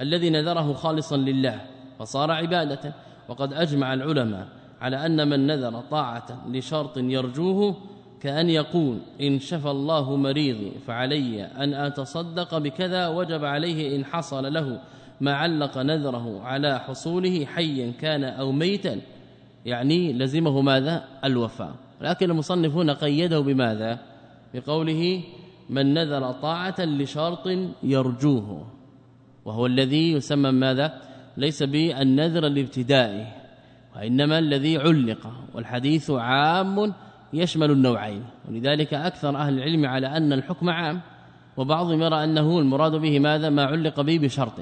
الذي نذره خالصا لله فصار عبادة. وقد أجمع العلماء على أن من نذر طاعة لشرط يرجوه كأن يقول إن شفى الله مريضي فعلي أن أتصدق بكذا وجب عليه إن حصل له ما علق نذره على حصوله حيا كان أو ميتا. يعني لزمه ماذا؟ الوفاء. لكن المصنف هنا قيده بماذا؟ بقوله من نذر طاعة لشرط يرجوه وهو الذي يسمى ماذا؟ ليس بالنذر الابتدائي وإنما الذي علق والحديث عام يشمل النوعين ولذلك أكثر أهل العلم على أن الحكم عام وبعضهم يرى أنه المراد به ماذا؟ ما علق به بشرط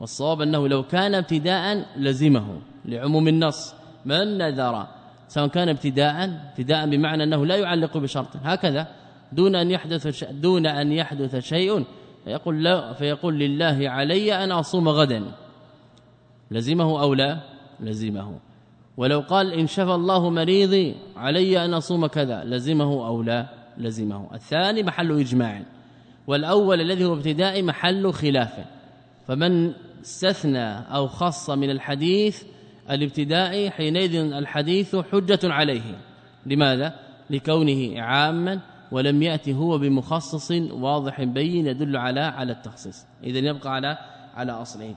والصواب أنه لو كان ابتداء لزمه لعموم النص من نذر؟ سواء كان ابتداء ابتداء بمعنى أنه لا يعلق بشرط هكذا دون أن يحدث دون أن يحدث شيء. فيقول لا فيقول لله علي أن أصوم غدا. لزمه أو لا؟ لزمه. ولو قال إن شفى الله مريضي علي أن أصوم كذا لزمه أو لا؟ لزمه. الثاني محل إجماع. والأول الذي هو ابتداء محل خلاف. فمن استثنى أو خص من الحديث الابتداء حينئذ الحديث حجة عليه. لماذا؟ لكونه عاما ولم يأتي هو بمخصص واضح بين يدل على على التخصيص. اذا يبقى على على اصله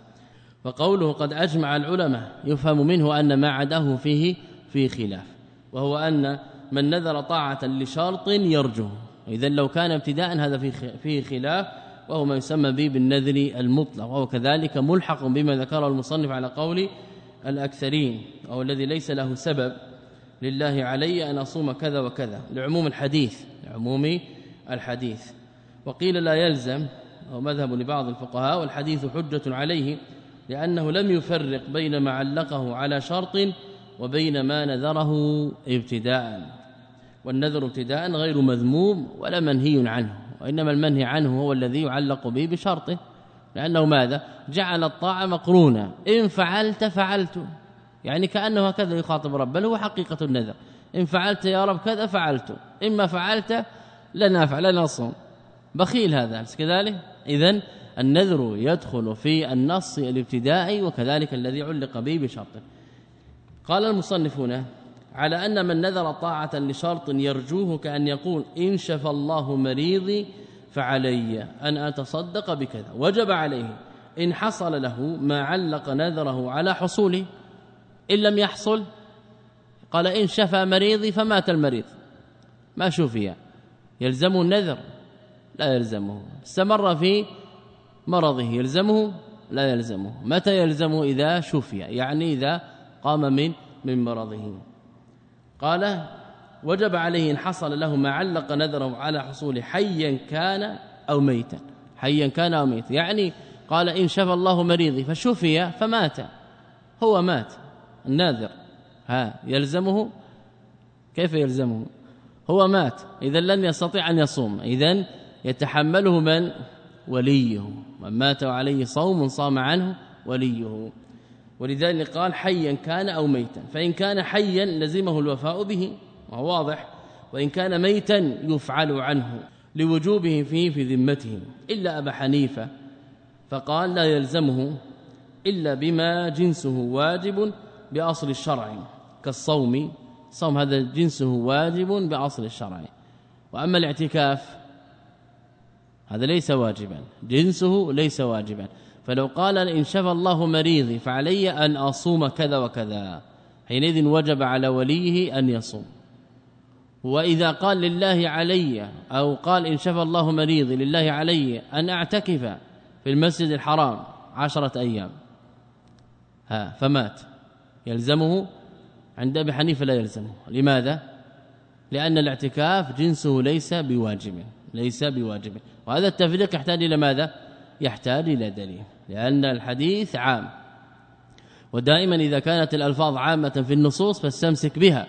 وقوله قد أجمع العلماء يفهم منه أن ما عداه فيه في خلاف وهو أن من نذر طاعة لشرط يرجو. اذا لو كان ابتداء هذا فيه خلاف وهو ما يسمى به بالنذر المطلق وهو كذلك ملحق بما ذكره المصنف على قول الأكثرين أو الذي ليس له سبب. لله علي أن أصوم كذا وكذا لعموم الحديث لعموم الحديث. وقيل لا يلزم أو مذهب لبعض الفقهاء والحديث حجة عليه لأنه لم يفرق بين ما علقه على شرط وبين ما نذره ابتداء. والنذر ابتداء غير مذموم ولا منهي عنه وإنما المنهي عنه هو الذي يعلق به بشرطه. لأنه ماذا؟ جعل الطاعة مقرونة. إن فعلت فعلت. يعني كأنه هكذا يخاطب رب بل هو حقيقة النذر. إن فعلت يا رب كذا فعلت اما فعلت لن افعل لن اصوم بخيل هذا كذلك؟ اذا النذر يدخل في النص الابتدائي وكذلك الذي علق به بشرط قال المصنفون على أن من نذر طاعة لشرط يرجوه كأن يقول إن شفى الله مريضي فعلي أن أتصدق بكذا. وجب عليه إن حصل له ما علق نذره على حصوله. إن لم يحصل قال إن شفى مريضي فمات المريض. ما شفي يلزمه النذر لا يلزمه. استمر في مرضه يلزمه لا يلزمه. متى يلزمه؟ إذا شفي يعني إذا قام من من مرضه. قال وجب عليه إن حصل له ما علق نذره على حصول حيا كان أو ميتا. حيا كان أو ميتا يعني قال إن شفى الله مريضي فشفي فمات. هو مات. الناذر. ها يلزمه؟ كيف يلزمه؟ هو مات إذا لن يستطيع أن يصوم. إذا يتحمله من؟ وليه. من مات وعليه صوم صام عنه وليه. ولذلك قال حيا كان أو ميتا. فإن كان حيا لزمه الوفاء به وهو واضح. وإن كان ميتا يفعل عنه لوجوبه فيه في ذمته. إلا أبا حنيفة فقال لا يلزمه إلا بما جنسه واجب بأصل الشرع كالصوم. صوم هذا جنسه واجب بأصل الشرع. وأما الاعتكاف هذا ليس واجبا. جنسه ليس واجبا. فلو قال إن شفى الله مريضي فعلي أن أصوم كذا وكذا. حينئذ وجب على وليه أن يصوم. وإذا قال لله علي أو قال إن شفى الله مريضي لله علي أن أعتكف في المسجد الحرام عشرة أيام. ها فمات. يلزمه عند أبي حنيفة لا يلزمه. لماذا؟ لأن الاعتكاف جنسه ليس بواجب ليس بواجب. وهذا التفريق يحتاج إلى ماذا؟ يحتاج إلى دليل لأن الحديث عام. ودائما إذا كانت الألفاظ عامة في النصوص فاستمسك بها.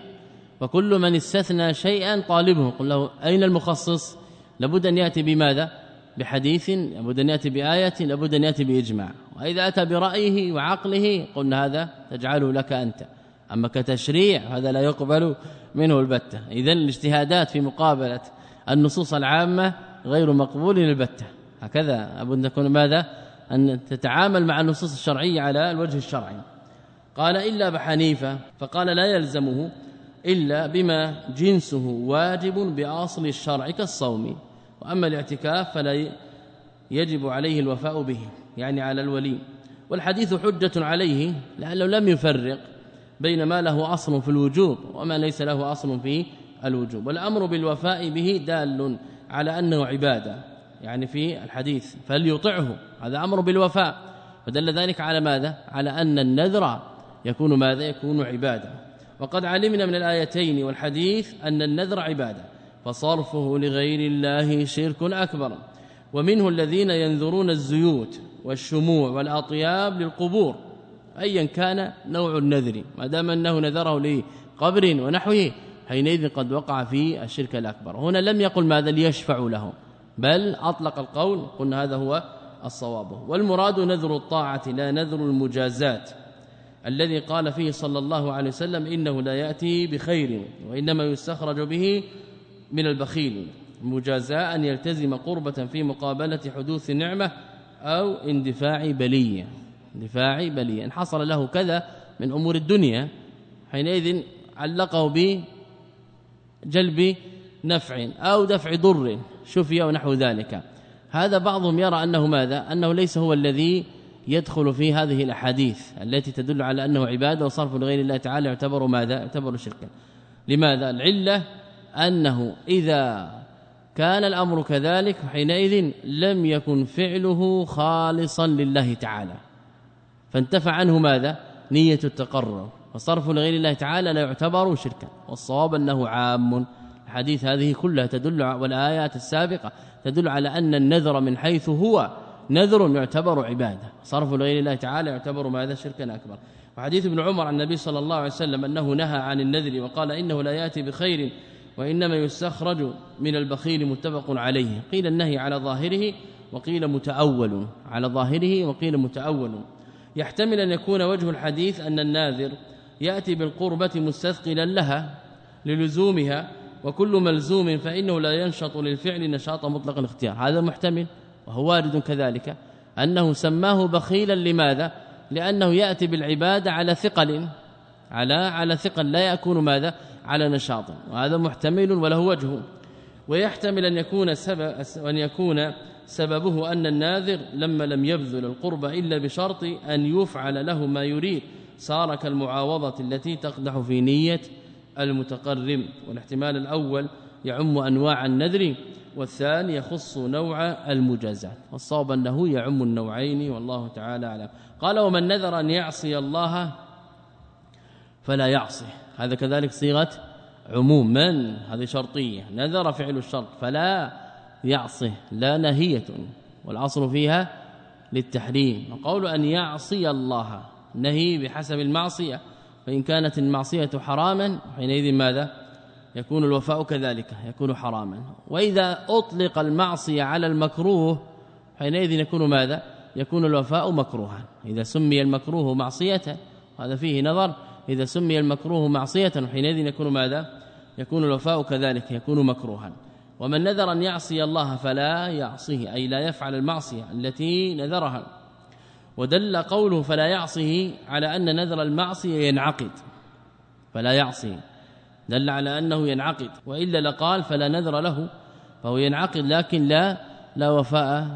وكل من استثنى شيئا طالبه. قل له أين المخصص؟ لابد أن يأتي بماذا؟ بحديث لابد أن يأتي بآية لابد أن يأتي بإجماع. وإذا أتى برأيه وعقله قلنا هذا تجعله لك أنت. أما كتشريع هذا لا يقبل منه البتة. اذا الاجتهادات في مقابلة النصوص العامة غير مقبول البتة هكذا لابد ان تكون ماذا؟ أن تتعامل مع النصوص الشرعية على الوجه الشرعي. قال إلا بحنيفة فقال لا يلزمه إلا بما جنسه واجب بأصل الشرع كالصوم. وأما الاعتكاف فلا يجب عليه الوفاء به. يعني على الولي. والحديث حجة عليه لأنه لم يفرق بين ما له أصل في الوجوب وما ليس له أصل في الوجوب. والأمر بالوفاء به دال على أنه عبادة يعني في الحديث فليطعه. هذا أمر بالوفاء. فدل ذلك على ماذا؟ على أن النذر يكون ماذا؟ يكون عبادة. وقد علمنا من الآيتين والحديث أن النذر عبادة فصرفه لغير الله شرك أكبر. ومنه الذين ينذرون الزيوت والشموع والأطياب للقبور ايا كان نوع النذر ما دام أنه نذره لقبر ونحوه حينئذ قد وقع في الشرك الأكبر. هنا لم يقل ماذا ليشفع له بل أطلق القول قلنا هذا هو الصواب. والمراد نذر الطاعة لا نذر المجازات الذي قال فيه صلى الله عليه وسلم إنه لا يأتي بخير وإنما يستخرج به من البخيل مجازاء ان يلتزم قربة في مقابلة حدوث نعمة أو اندفاع بلية. اندفاع بلية. إن حصل له كذا من أمور الدنيا حينئذ علقه بجلب نفع أو دفع ضر شفي ونحو ذلك. هذا بعضهم يرى أنه ماذا؟ أنه ليس هو الذي يدخل في هذه الأحاديث التي تدل على أنه عبادة وصرف لغير الله تعالى يعتبر ماذا؟ يعتبر شركا. لماذا؟ العلة أنه إذا كان الأمر كذلك حينئذ لم يكن فعله خالصا لله تعالى. فانتفع عنه ماذا؟ نية التقرب وصرف لغير الله تعالى لا يعتبر شركا. والصواب أنه عام. الحديث هذه كلها تدل والآيات السابقة تدل على أن النذر من حيث هو نذر يعتبر عبادة. صرف لغير الله تعالى يعتبر ماذا؟ شركا أكبر. وحديث ابن عمر عن النبي صلى الله عليه وسلم أنه نهى عن النذر وقال إنه لا يأتي بخير وإنما يستخرج من البخيل متفق عليه. قيل النهي على ظاهره وقيل متأول على ظاهره وقيل متأول. يحتمل أن يكون وجه الحديث أن الناذر يأتي بالقربة مستثقلا لها للزومها وكل ملزوم فإنه لا ينشط للفعل نشاط مطلق الاختيار. هذا محتمل وهو وارد كذلك. أنه سماه بخيلا لماذا؟ لأنه يأتي بالعبادة على ثقل على على ثقل. لا يكون ماذا؟ على نشاط وهذا محتمل وله وجه. ويحتمل أن يكون سبب أن يكون سببه أن الناذر لما لم يبذل القرب إلا بشرط أن يفعل له ما يريد. صار كالمعاوضة التي تقدح في نية المتقرب. والاحتمال الأول يعم أنواع النذر والثاني يخص نوع المجازات. والصواب أنه يعم النوعين والله تعالى أعلم. قال ومن نذر أن يعصي الله فلا يعصي. هذا كذلك صيغة عموم. من؟ هذه شرطية. نذر فعل الشرط فلا يعصي. لا نهية. والاصل فيها للتحريم. وقول أن يعصي الله نهي بحسب المعصية. فإن كانت المعصية حراما حينئذ ماذا؟ يكون الوفاء كذلك يكون حراما. وإذا أطلق المعصية على المكروه حينئذ يكون ماذا؟ يكون الوفاء مكروها. إذا سمي المكروه معصية هذا فيه نظر إذا سمي المكروه معصية حينئذ يكون ماذا؟ يكون الوفاء كذلك يكون مكروها. ومن نذر أن يعصي الله فلا يعصيه أي لا يفعل المعصية التي نذرها. ودل قوله فلا يعصيه على أن نذر المعصية ينعقد. فلا يعصي دل على أنه ينعقد. وإلا لقال فلا نذر له. فهو ينعقد لكن لا لا وفاء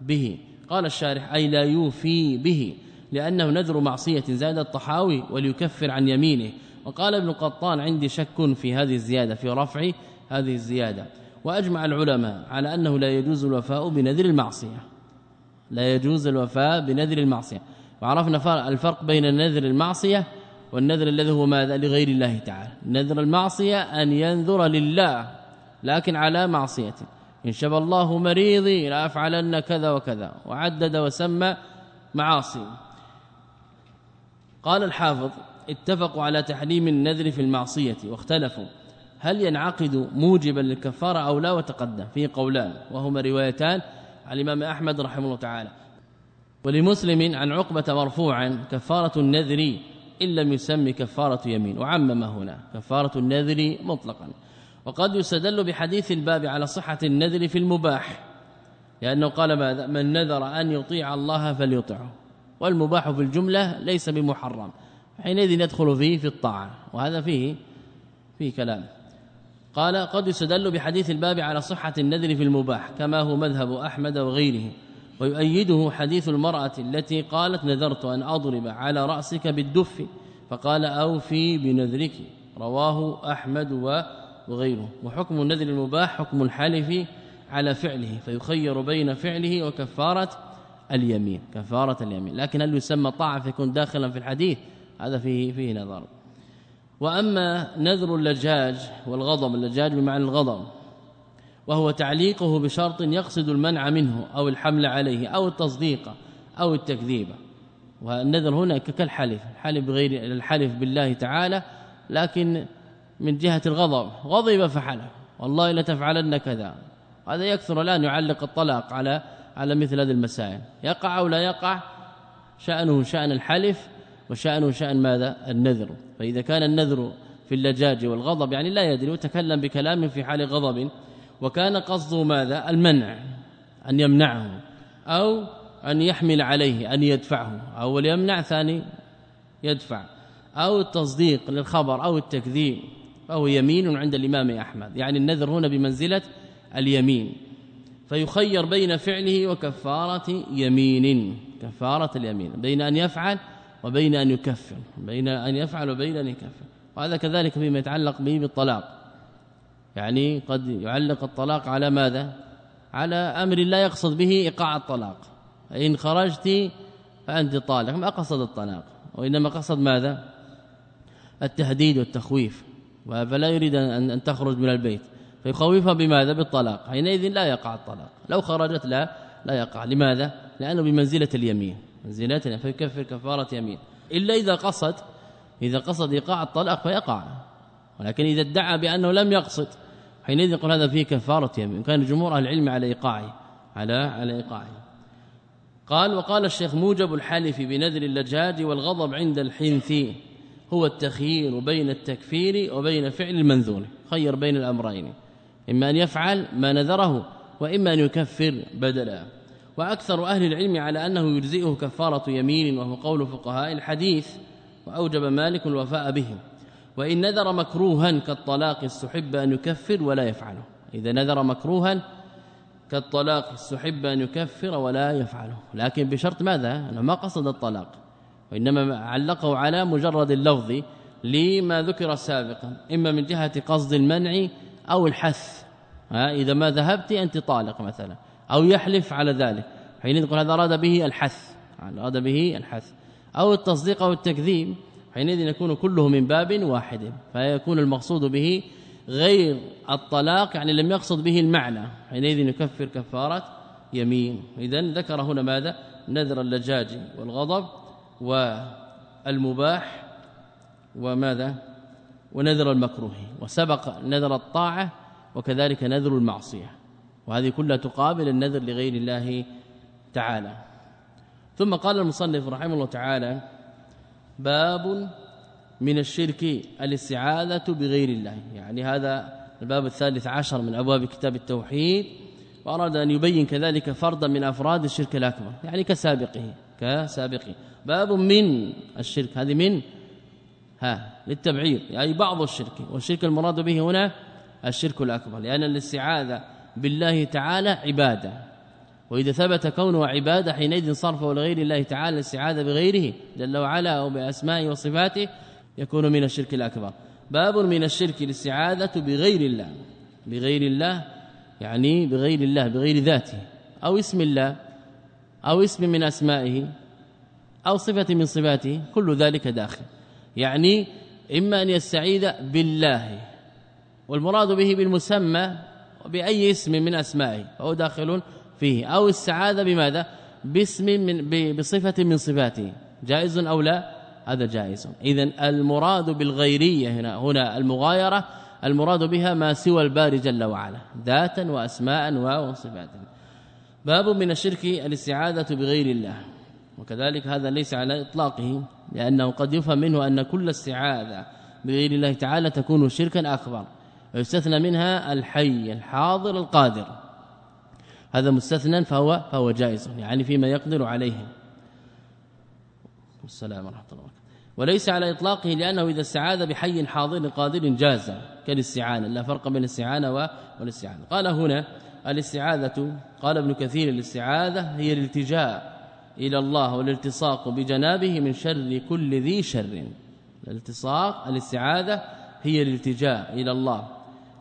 به. قال الشارح أي لا يوفي به. لأنه نذر معصية زاد الطحاوي وليكفر عن يمينه. وقال ابن قطان عندي شك في هذه الزيادة في رفع هذه الزيادة. وأجمع العلماء على أنه لا يجوز الوفاء بنذر المعصية. لا يجوز الوفاء بنذر المعصية. وعرفنا الفرق بين نذر المعصية والنذر الذي هو ماذا؟ لغير الله تعالى. نذر المعصية أن ينذر لله لكن على معصية. إن شاء الله مريضي لا افعلن كذا وكذا. وعدد وسمى معاصي. قال الحافظ اتفقوا على تحريم النذر في المعصية واختلفوا. هل ينعقد موجبا للكفارة أو لا؟ وتقدم فيه قولان وهما روايتان عن الإمام أحمد رحمه الله تعالى. ولمسلم عن عقبة مرفوعا كفارة النذر إن لم يسمي كفارة يمين. وعمم هنا كفارة النذر مطلقا. وقد يستدل بحديث الباب على صحة النذر في المباح لأنه قال ماذا؟ من نذر أن يطيع الله فليطعه. والمباح في الجملة ليس بمحرم. حينئذ يدخل فيه في الطاعة وهذا فيه فيه كلام. قال قد يستدل بحديث الباب على صحة النذر في المباح كما هو مذهب أحمد وغيره ويؤيده حديث المرأة التي قالت نذرت أن أضرب على رأسك بالدف فقال أوفي بنذرك. رواه أحمد وغيره. وحكم النذر المباح حكم الحالف على فعله فيخير بين فعله وكفارة اليمين كفارة اليمين. لكن هل يسمى طاعة فيكون داخلا في الحديث؟ هذا فيه فيه نظر. وأما نذر اللجاج والغضب اللجاج بمعنى الغضب وهو تعليقه بشرط يقصد المنع منه أو الحمل عليه أو التصديق أو التكذيب. والنذر هنا كالحلف الحلف بغير الحلف بالله تعالى لكن من جهة الغضب. غضب فحلف والله لا تفعلن كذا. هذا يكثر الآن يعلق الطلاق على على مثل هذه المسائل. يقع أو لا يقع شأنه شأن الحلف وشأنه شأن ماذا؟ النذر. فإذا كان النذر في اللجاج والغضب يعني لا يدري وتكلم بكلام في حال غضب وكان قصده ماذا؟ المنع أن يمنعه أو أن يحمل عليه أن يدفعه. أول يمنع ثاني يدفع. أو التصديق للخبر أو التكذيب فهو يمين عند الإمام أحمد. يعني النذر هنا بمنزلة اليمين. فيخير بين فعله وكفارة يمين كفارة اليمين بين أن يفعل وبين أن يكفر بين أن يفعل وبين أن يكفر. وهذا كذلك فيما يتعلق به بالطلاق. يعني قد يعلق الطلاق على ماذا؟ على أمر لا يقصد به إيقاع الطلاق. إن خرجت فأنت طالق. ما قصد الطلاق؟ وإنما قصد ماذا؟ التهديد والتخويف. فلا يريد أن تخرج من البيت. فيخوفها بماذا؟ بالطلاق. حينئذ لا يقع الطلاق. لو خرجت لا لا يقع. لماذا؟ لأنه بمنزلة اليمين. منزلة فيكفر كفارة يمين. إلا إذا قصد إذا قصد إيقاع الطلاق فيقع. ولكن إذا ادعى بأنه لم يقصد حينئذ يقول هذا فيه كفارة يمين. كان جمهور أهل العلم على إيقاعه. على على إيقاعه. قال وقال الشيخ موجب الحلف بنذر اللجاج والغضب عند الحنث هو التخيير بين التكفير وبين فعل المنذور. خير بين الأمرين. إما أن يفعل ما نذره وإما أن يكفر بدلا. وأكثر أهل العلم على أنه يجزئه كفارة يمين وهو قول فقهاء الحديث وأوجب مالك الوفاء به وإن نذر مكروها كالطلاق استحب أن يكفر ولا يفعله. إذا نذر مكروها كالطلاق استحب أن يكفر ولا يفعله. لكن بشرط ماذا؟ أنه ما قصد الطلاق. وإنما علقه على مجرد اللفظ لما ذكر سابقا. إما من جهة قصد المنع أو الحث. إذا ما ذهبت أنت طالق مثلا أو يحلف على ذلك. حين يقول هذا أراد به الحث أراد به الحث. أو التصديق أو التكذيب حينئذ يكون كله من باب واحد. فيكون المقصود به غير الطلاق يعني لم يقصد به المعنى. حينئذ يكفر كفارة يمين. اذا ذكر هنا ماذا؟ نذر اللجاج والغضب والمباح وماذا؟ ونذر المكروه وسبق نذر الطاعة وكذلك نذر المعصية. وهذه كلها تقابل النذر لغير الله تعالى. ثم قال المصنف رحمه الله تعالى باب من الشرك الاستعاذة بغير الله. يعني هذا الباب الثالث عشر من أبواب كتاب التوحيد وأراد أن يبين كذلك فردا من أفراد الشرك الأكبر يعني كسابقه كسابقه. باب من الشرك هذه من ها للتبعير يعني بعض الشرك. والشرك المراد به هنا الشرك الأكبر لأن الاستعاذة بالله تعالى عبادة. وإذا ثبت كونه عبادة حينئذ صرفه لغير الله تعالى الاستعاذة بغيره جل وعلا أو بأسمائه وصفاته يكون من الشرك الأكبر. باب من الشرك الاستعاذة بغير الله. بغير الله يعني بغير الله بغير ذاته. أو اسم الله أو اسم من أسمائه أو صفة من صفاته كل ذلك داخل. يعني إما أن يستعيذ بالله والمراد به بالمسمى وبأي اسم من أسمائه فهو داخل فيه. أو السعادة بماذا؟ باسم من بصفة من صفاته. جائز أو لا؟ هذا جائز. اذا المراد بالغيرية هنا هنا المغايرة المراد بها ما سوى الباري جل وعلا ذاتا وأسماء وصفات. باب من الشرك الاستعاذة بغير الله. وكذلك هذا ليس على إطلاقه لأنه قد يفهم منه أن كل استعاذه بغير الله تعالى تكون شركا أكبر. ويستثنى منها الحي الحاضر القادر. هذا مستثنى فهو فهو جائز يعني فيما يقدر عليه. السلام ورحمة الله وليس على إطلاقه لأنه إذا استعاذ بحي حاضر قادر جاز كالاستعانة. لا فرق بين الاستعانة والاستعاذة. قال هنا الاستعاذة قال ابن كثير الاستعاذة هي الالتجاء إلى الله والالتصاق بجنابه من شر كل ذي شر. الالتصاق الاستعاذة هي الالتجاء إلى الله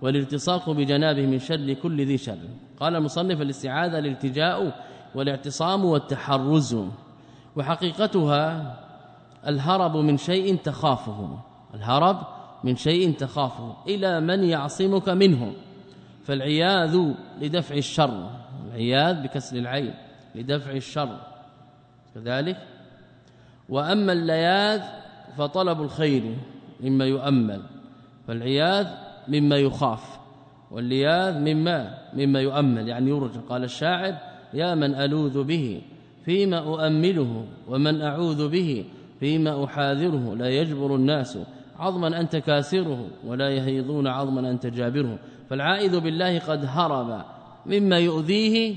والالتصاق بجنابه من شر كل ذي شر. قال المصنف الاستعاذة الالتجاء والاعتصام والتحرز. وحقيقتها الهرب من شيء تخافه. الهرب من شيء تخافه. إلى من يعصمك منه. فالعياذ لدفع الشر. العياذ بكسر العين لدفع الشر. كذلك. وأما اللياذ فطلب الخير مما يؤمل فالعياذ مما يخاف واللياذ مما مما يؤمل. يعني يرجى قال الشاعر يا من ألوذ به فيما أؤمله ومن أعوذ به فيما أحاذره. لا يجبر الناس عظما انت كاسره ولا يهيضون عظما انت جابره فالعائذ بالله قد هرب مما يؤذيه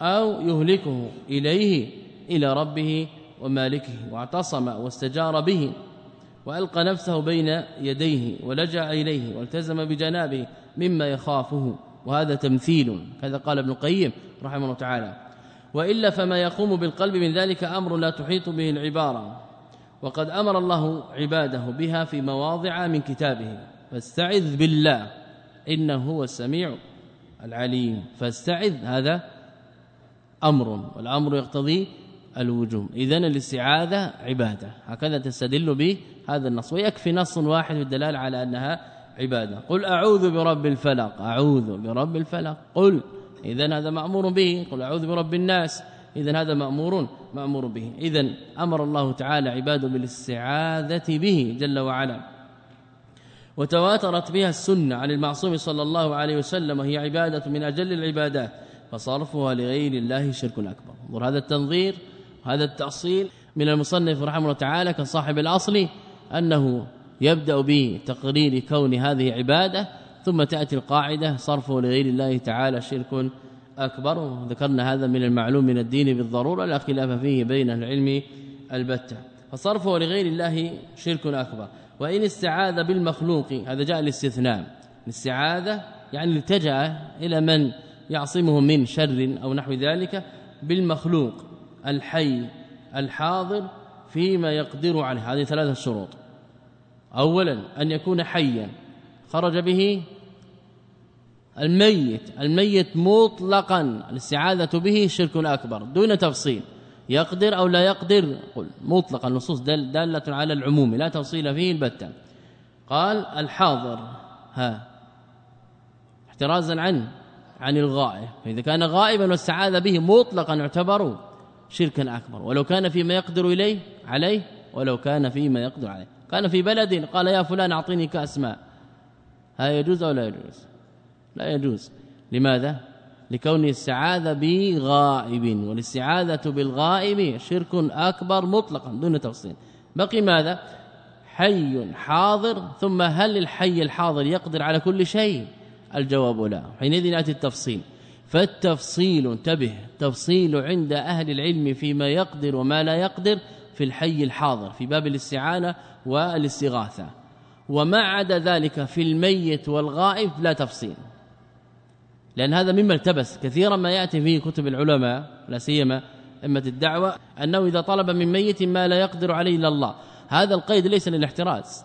أو يهلكه إليه. إلى ربه ومالكه واعتصم واستجار به وألقى نفسه بين يديه ولجأ إليه والتزم بجنابه مما يخافه. وهذا تمثيل كذا قال ابن القيم رحمه الله تعالى. وإلا فما يقوم بالقلب من ذلك أمر لا تحيط به العبارة. وقد أمر الله عباده بها في مواضع من كتابه. فاستعذ بالله إنه هو السميع العليم. فاستعذ هذا أمر والأمر يقتضي الوجوب اذا الاستعاذة عبادة. هكذا تستدل به هذا النص. ويكفي نص واحد بالدلال على أنها عبادة. قل أعوذ برب الفلق. أعوذ برب الفلق. قل. اذا هذا مأمور به. قل أعوذ برب الناس. اذا هذا مأمور مأمور به. اذا أمر الله تعالى عباده بالاستعاذة به جل وعلا. وتواترت بها السنة عن المعصوم صلى الله عليه وسلم. وهي عبادة من أجل العبادات. فصرفها لغير الله شرك اكبر انظر هذا التنظير. هذا التأصيل من المصنف رحمه الله تعالى كصاحب الأصل أنه يبدأ بتقرير كون هذه عبادة ثم تأتي القاعدة صرفه لغير الله تعالى شرك أكبر. وذكرنا هذا من المعلوم من الدين بالضرورة لا خلاف فيه بين العلم البتة. فصرفه لغير الله شرك أكبر. وإن استعاذ بالمخلوق هذا جاء الاستثناء. الاستعاذة يعني التجأ إلى من يعصمه من شر أو نحو ذلك بالمخلوق. الحي الحاضر فيما يقدر عليه هذه ثلاثة شروط. اولا أن يكون حيا. خرج به الميت. الميت مطلقا. الاستعاذة به شرك أكبر. دون تفصيل. يقدر أو لا يقدر؟ قل. مطلقا. النصوص دال دالة على العموم. لا تفصيل فيه البتة. قال الحاضر. ها. احترازا عنه عن الغائب. فاذا كان غائبا واستعاذ به مطلقا يعتبر شركا أكبر. ولو كان فيما يقدر إليه عليه ولو كان فيما يقدر عليه. كان في بلد قال يا فلان أعطيني كأس ماء. هل يجوز أو لا يجوز؟ لا يجوز. لماذا؟ لكون الاستعاذة بغائب والاستعاذة بالغائب شرك أكبر مطلقا دون تفصيل. بقي ماذا؟ حي حاضر ثم هل الحي الحاضر يقدر على كل شيء؟ الجواب لا. حينئذ يأتي التفصيل. فالتفصيل انتبه. تفصيل عند أهل العلم فيما يقدر وما لا يقدر في الحي الحاضر في باب الاستعانة والاستغاثة. وما عدا ذلك في الميت والغائب لا تفصيل. لأن هذا مما التبس. كثيرا ما يأتي في كتب العلماء لا سيما أئمة الدعوة أنه إذا طلب من ميت ما لا يقدر عليه إلا الله. هذا القيد ليس للاحتراز.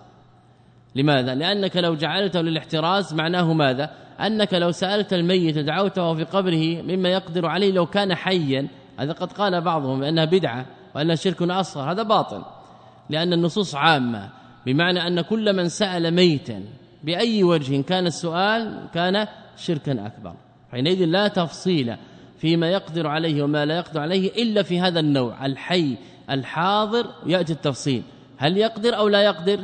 لماذا؟ لأنك لو جعلته للاحتراز معناه ماذا؟ أنك لو سألت الميت دعوته في قبره مما يقدر عليه لو كان حيا. هذا قد قال بعضهم بأنها بدعة وأنها شرك أصغر. هذا باطل. لأن النصوص عامة. بمعنى أن كل من سأل ميتا بأي وجه كان السؤال كان شركا أكبر. حينئذ لا تفصيل فيما يقدر عليه وما لا يقدر عليه إلا في هذا النوع. الحي الحاضر يأتي التفصيل. هل يقدر أو لا يقدر؟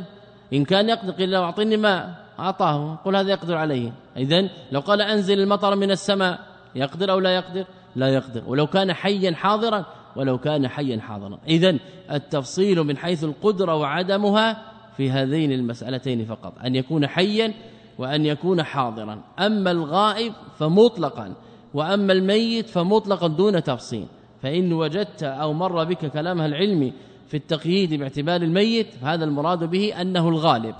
إن كان يقدر قيل له أعطني ماء. اعطاه قل هذا يقدر عليه اذا لو قال أنزل المطر من السماء يقدر أو لا يقدر؟ لا يقدر. ولو كان حيا حاضرا ولو كان حيا حاضرا. اذا التفصيل من حيث القدرة وعدمها في هذين المسألتين فقط. أن يكون حيا وأن يكون حاضرا. أما الغائب فمطلقا وأما الميت فمطلقا دون تفصيل. فإن وجدت أو مر بك كلامها العلمي في التقييد باعتبار الميت فهذا المراد به أنه الغالب.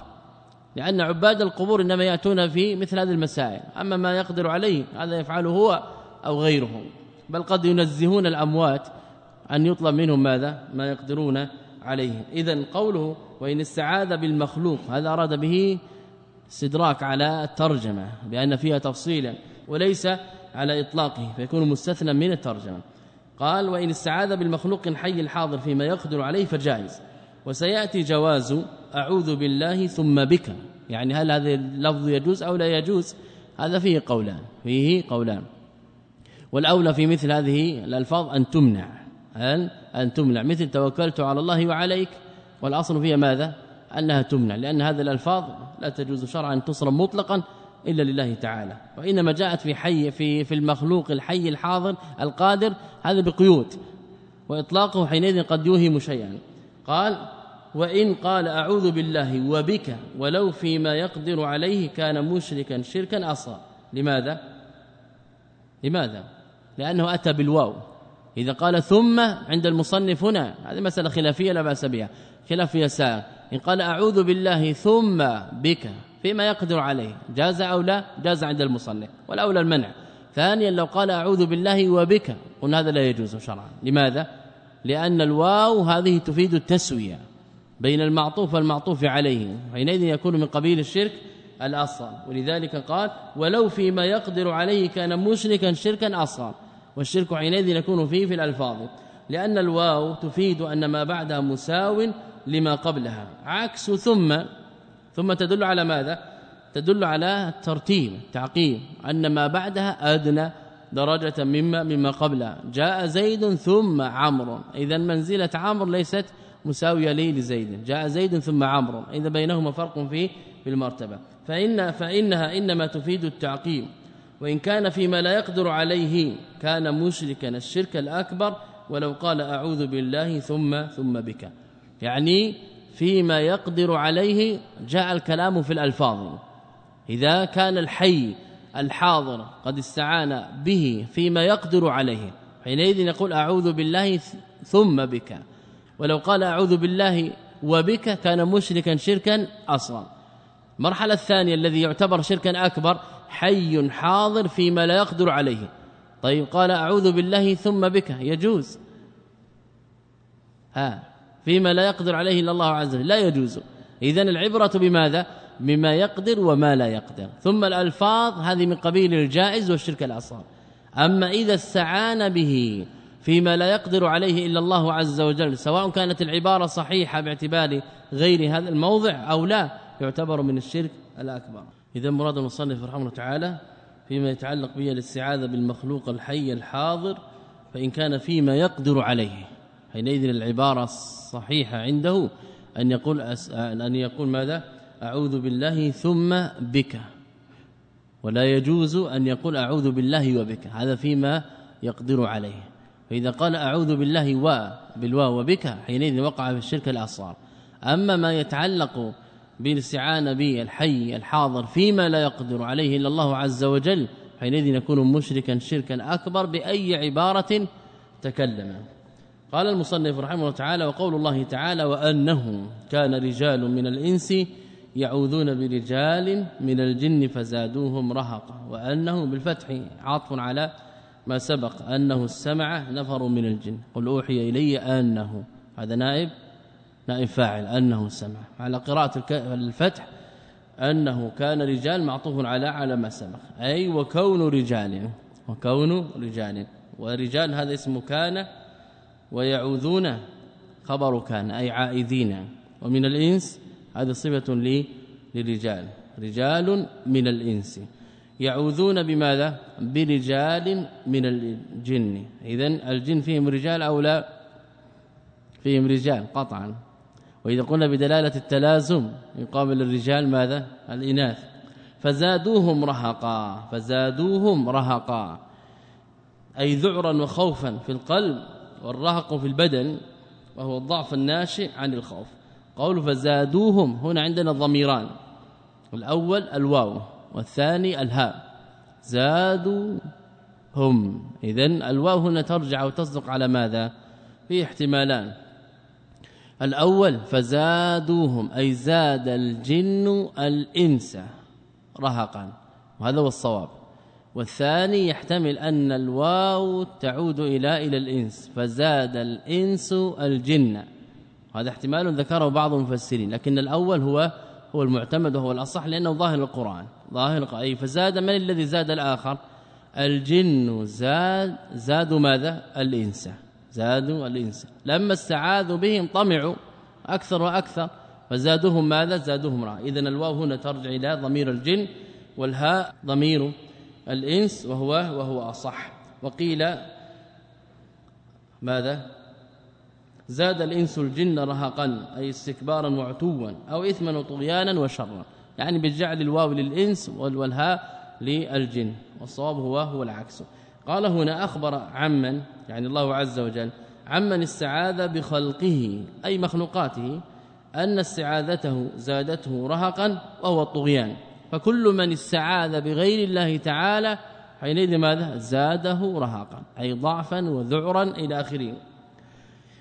لأن عباد القبور إنما يأتون في مثل هذه المسائل. أما ما يقدر عليه هذا يفعله هو أو غيره بل قد ينزهون الأموات أن يطلب منهم ماذا؟ ما يقدرون عليه اذا قوله وإن استعاذ بالمخلوق هذا أراد به استدراك على الترجمة بأن فيها تفصيلا وليس على إطلاقه فيكون مستثنى من الترجمة. قال وإن استعاذ بالمخلوق الحي الحاضر فيما يقدر عليه فجائز. وسيأتي جواز أعوذ بالله ثم بك. يعني هل هذا اللفظ يجوز أو لا يجوز؟ هذا فيه قولان فيه قولان. والأولى في مثل هذه الألفاظ أن تمنع. ان أن تمنع. مثل توكلت على الله وعليك. والأصل فيها ماذا؟ أنها تمنع. لأن هذه الألفاظ لا تجوز شرعا أن تصرف مطلقا إلا لله تعالى. وإنما جاءت في حي في في المخلوق الحي الحاضر القادر هذا بقيود. وإطلاقه حينئذ قد يوهم شيئا. قال وإن قال أعوذ بالله وبك ولو فيما يقدر عليه كان مشركا شركا أصغر. لماذا؟ لماذا؟ لأنه أتى بالواو. إذا قال ثم عند المصنف هنا هذه مسألة خلافية لا بأس بها. خلاف يسار. إن قال أعوذ بالله ثم بك فيما يقدر عليه جاز أو لا؟ جاز عند المصنف. والأولى المنع. ثانيا لو قال أعوذ بالله وبك قلنا هذا لا يجوز شرعا. لماذا؟ لأن الواو هذه تفيد التسوية. بين المعطوف والمعطوف عليه حينئذ يكون من قبيل الشرك الأصغر. ولذلك قال ولو فيما يقدر عليه كان مشركا شركا أصغر والشرك حينئذ يكون فيه في الألفاظ لأن الواو تفيد أن ما بعدها مساو لما قبلها. عكس ثم ثم تدل على ماذا؟ تدل على الترتيب تعقيب أن ما بعدها أدنى درجة مما مما قبلها. جاء زيد ثم عمرو. اذا منزلة عمرو ليست مساوية لي لزيد. جاء زيد ثم عمرو. إذا بينهما فرق في في المرتبه فان فإنها إنما تفيد التعقيب وإن كان فيما لا يقدر عليه كان مشركا الشرك الأكبر ولو قال أعوذ بالله ثم ثم بك. يعني فيما يقدر عليه جاء الكلام في الألفاظ. إذا كان الحي الحاضر قد استعان به فيما يقدر عليه. حينئذ يقول أعوذ بالله ثم بك. ولو قال أعوذ بالله وبك كان مشركا شركا أصغر. المرحلة الثانية الذي يعتبر شركا أكبر حي حاضر فيما لا يقدر عليه. طيب قال أعوذ بالله ثم بك. يجوز. ها فيما لا يقدر عليه إلا الله عز وجل. لا يجوز. اذا العبرة بماذا؟ بما يقدر وما لا يقدر. ثم الألفاظ هذه من قبيل الجائز والشرك الأصغر. أما إذا استعان به فيما لا يقدر عليه إلا الله عز وجل سواء كانت العبارة صحيحة باعتبار غير هذا الموضع أو لا يعتبر من الشرك الأكبر. إذا مراد المصنف رحمه الله تعالى فيما يتعلق به الاستعاذة بالمخلوق الحي الحاضر فإن كان فيما يقدر عليه. حينئذ العبارة الصحيحة عنده أن يقول أن يقول ماذا؟ أعوذ بالله ثم بك. ولا يجوز أن يقول أعوذ بالله وبك. هذا فيما يقدر عليه. فإذا قال أعوذ بالله و بالواو وبك حينئذ وقع في الشرك الأصغر. أما ما يتعلق بالاستعانه به الحي الحاضر فيما لا يقدر عليه إلا الله عز وجل حينئذ يكون مشركا شركا أكبر بأي عبارة تكلم. قال المصنف رحمه الله تعالى وقول الله تعالى وأنه كان رجال من الإنس يعوذون برجال من الجن فزادوهم رهقا. وأنه بالفتح عطف على ما سبق أنه استمع نفر من الجن. قل أوحي إلي أنه هذا نائب؟ نائب فاعل أنه سمع. على قراءة الفتح أنه كان رجال معطوف على على ما سبق. أي وكون رجال وكون رجال. ورجال هذا اسم كان ويعوذون خبر كان أي عائذين. ومن الإنس هذه صفة لي للرجال رجال من الإنس. يعوذون بماذا؟ برجال من الجن. اذا الجن فيهم رجال أو لا؟ فيهم رجال قطعا. وإذا قلنا بدلالة التلازم يقابل الرجال ماذا؟ الإناث. فزادوهم رهقا. فزادوهم رهقا. أي ذعرا وخوفا في القلب والرهق في البدن وهو الضعف الناشئ عن الخوف. قول فزادوهم هنا عندنا ضميران. الأول الواو. والثاني الهاء. زادوا هم اذا الواو هنا ترجع وتصدق على ماذا؟ في احتمالان. الأول فزادوهم أي زاد الجن الإنس رهقا. وهذا هو الصواب. والثاني يحتمل أن الواو تعود إلى إلى الإنس فزاد الإنس الجن. هذا احتمال ذكره بعض المفسرين لكن الأول هو هو المعتمد وهو الأصح لأنه ظاهر القرآن. ظاهر أي فزاد من الذي زاد الآخر؟ الجن. زاد زادوا ماذا؟ الإنس. زادوا الإنس. لما استعاذوا بهم طمعوا أكثر وأكثر فزادوهم ماذا؟ زادوهم رأى إذن الواو هنا ترجع إلى ضمير الجن والهاء ضمير الإنس وهو وهو أصح. وقيل ماذا؟ زاد الإنس الجن رهقا أي استكبارا وعتوا أو إثما وطغيانا وشرا. يعني بجعل الواو للإنس والهاء للجن. والصواب هو هو العكس. قال هنا أخبر عمن يعني الله عز وجل عمن استعاذ بخلقه أي مخلوقاته أن استعاذته زادته رهقا وهو الطغيان. فكل من استعاذ بغير الله تعالى حينئذ ماذا؟ زاده رهقا أي ضعفا وذعرا إلى آخره.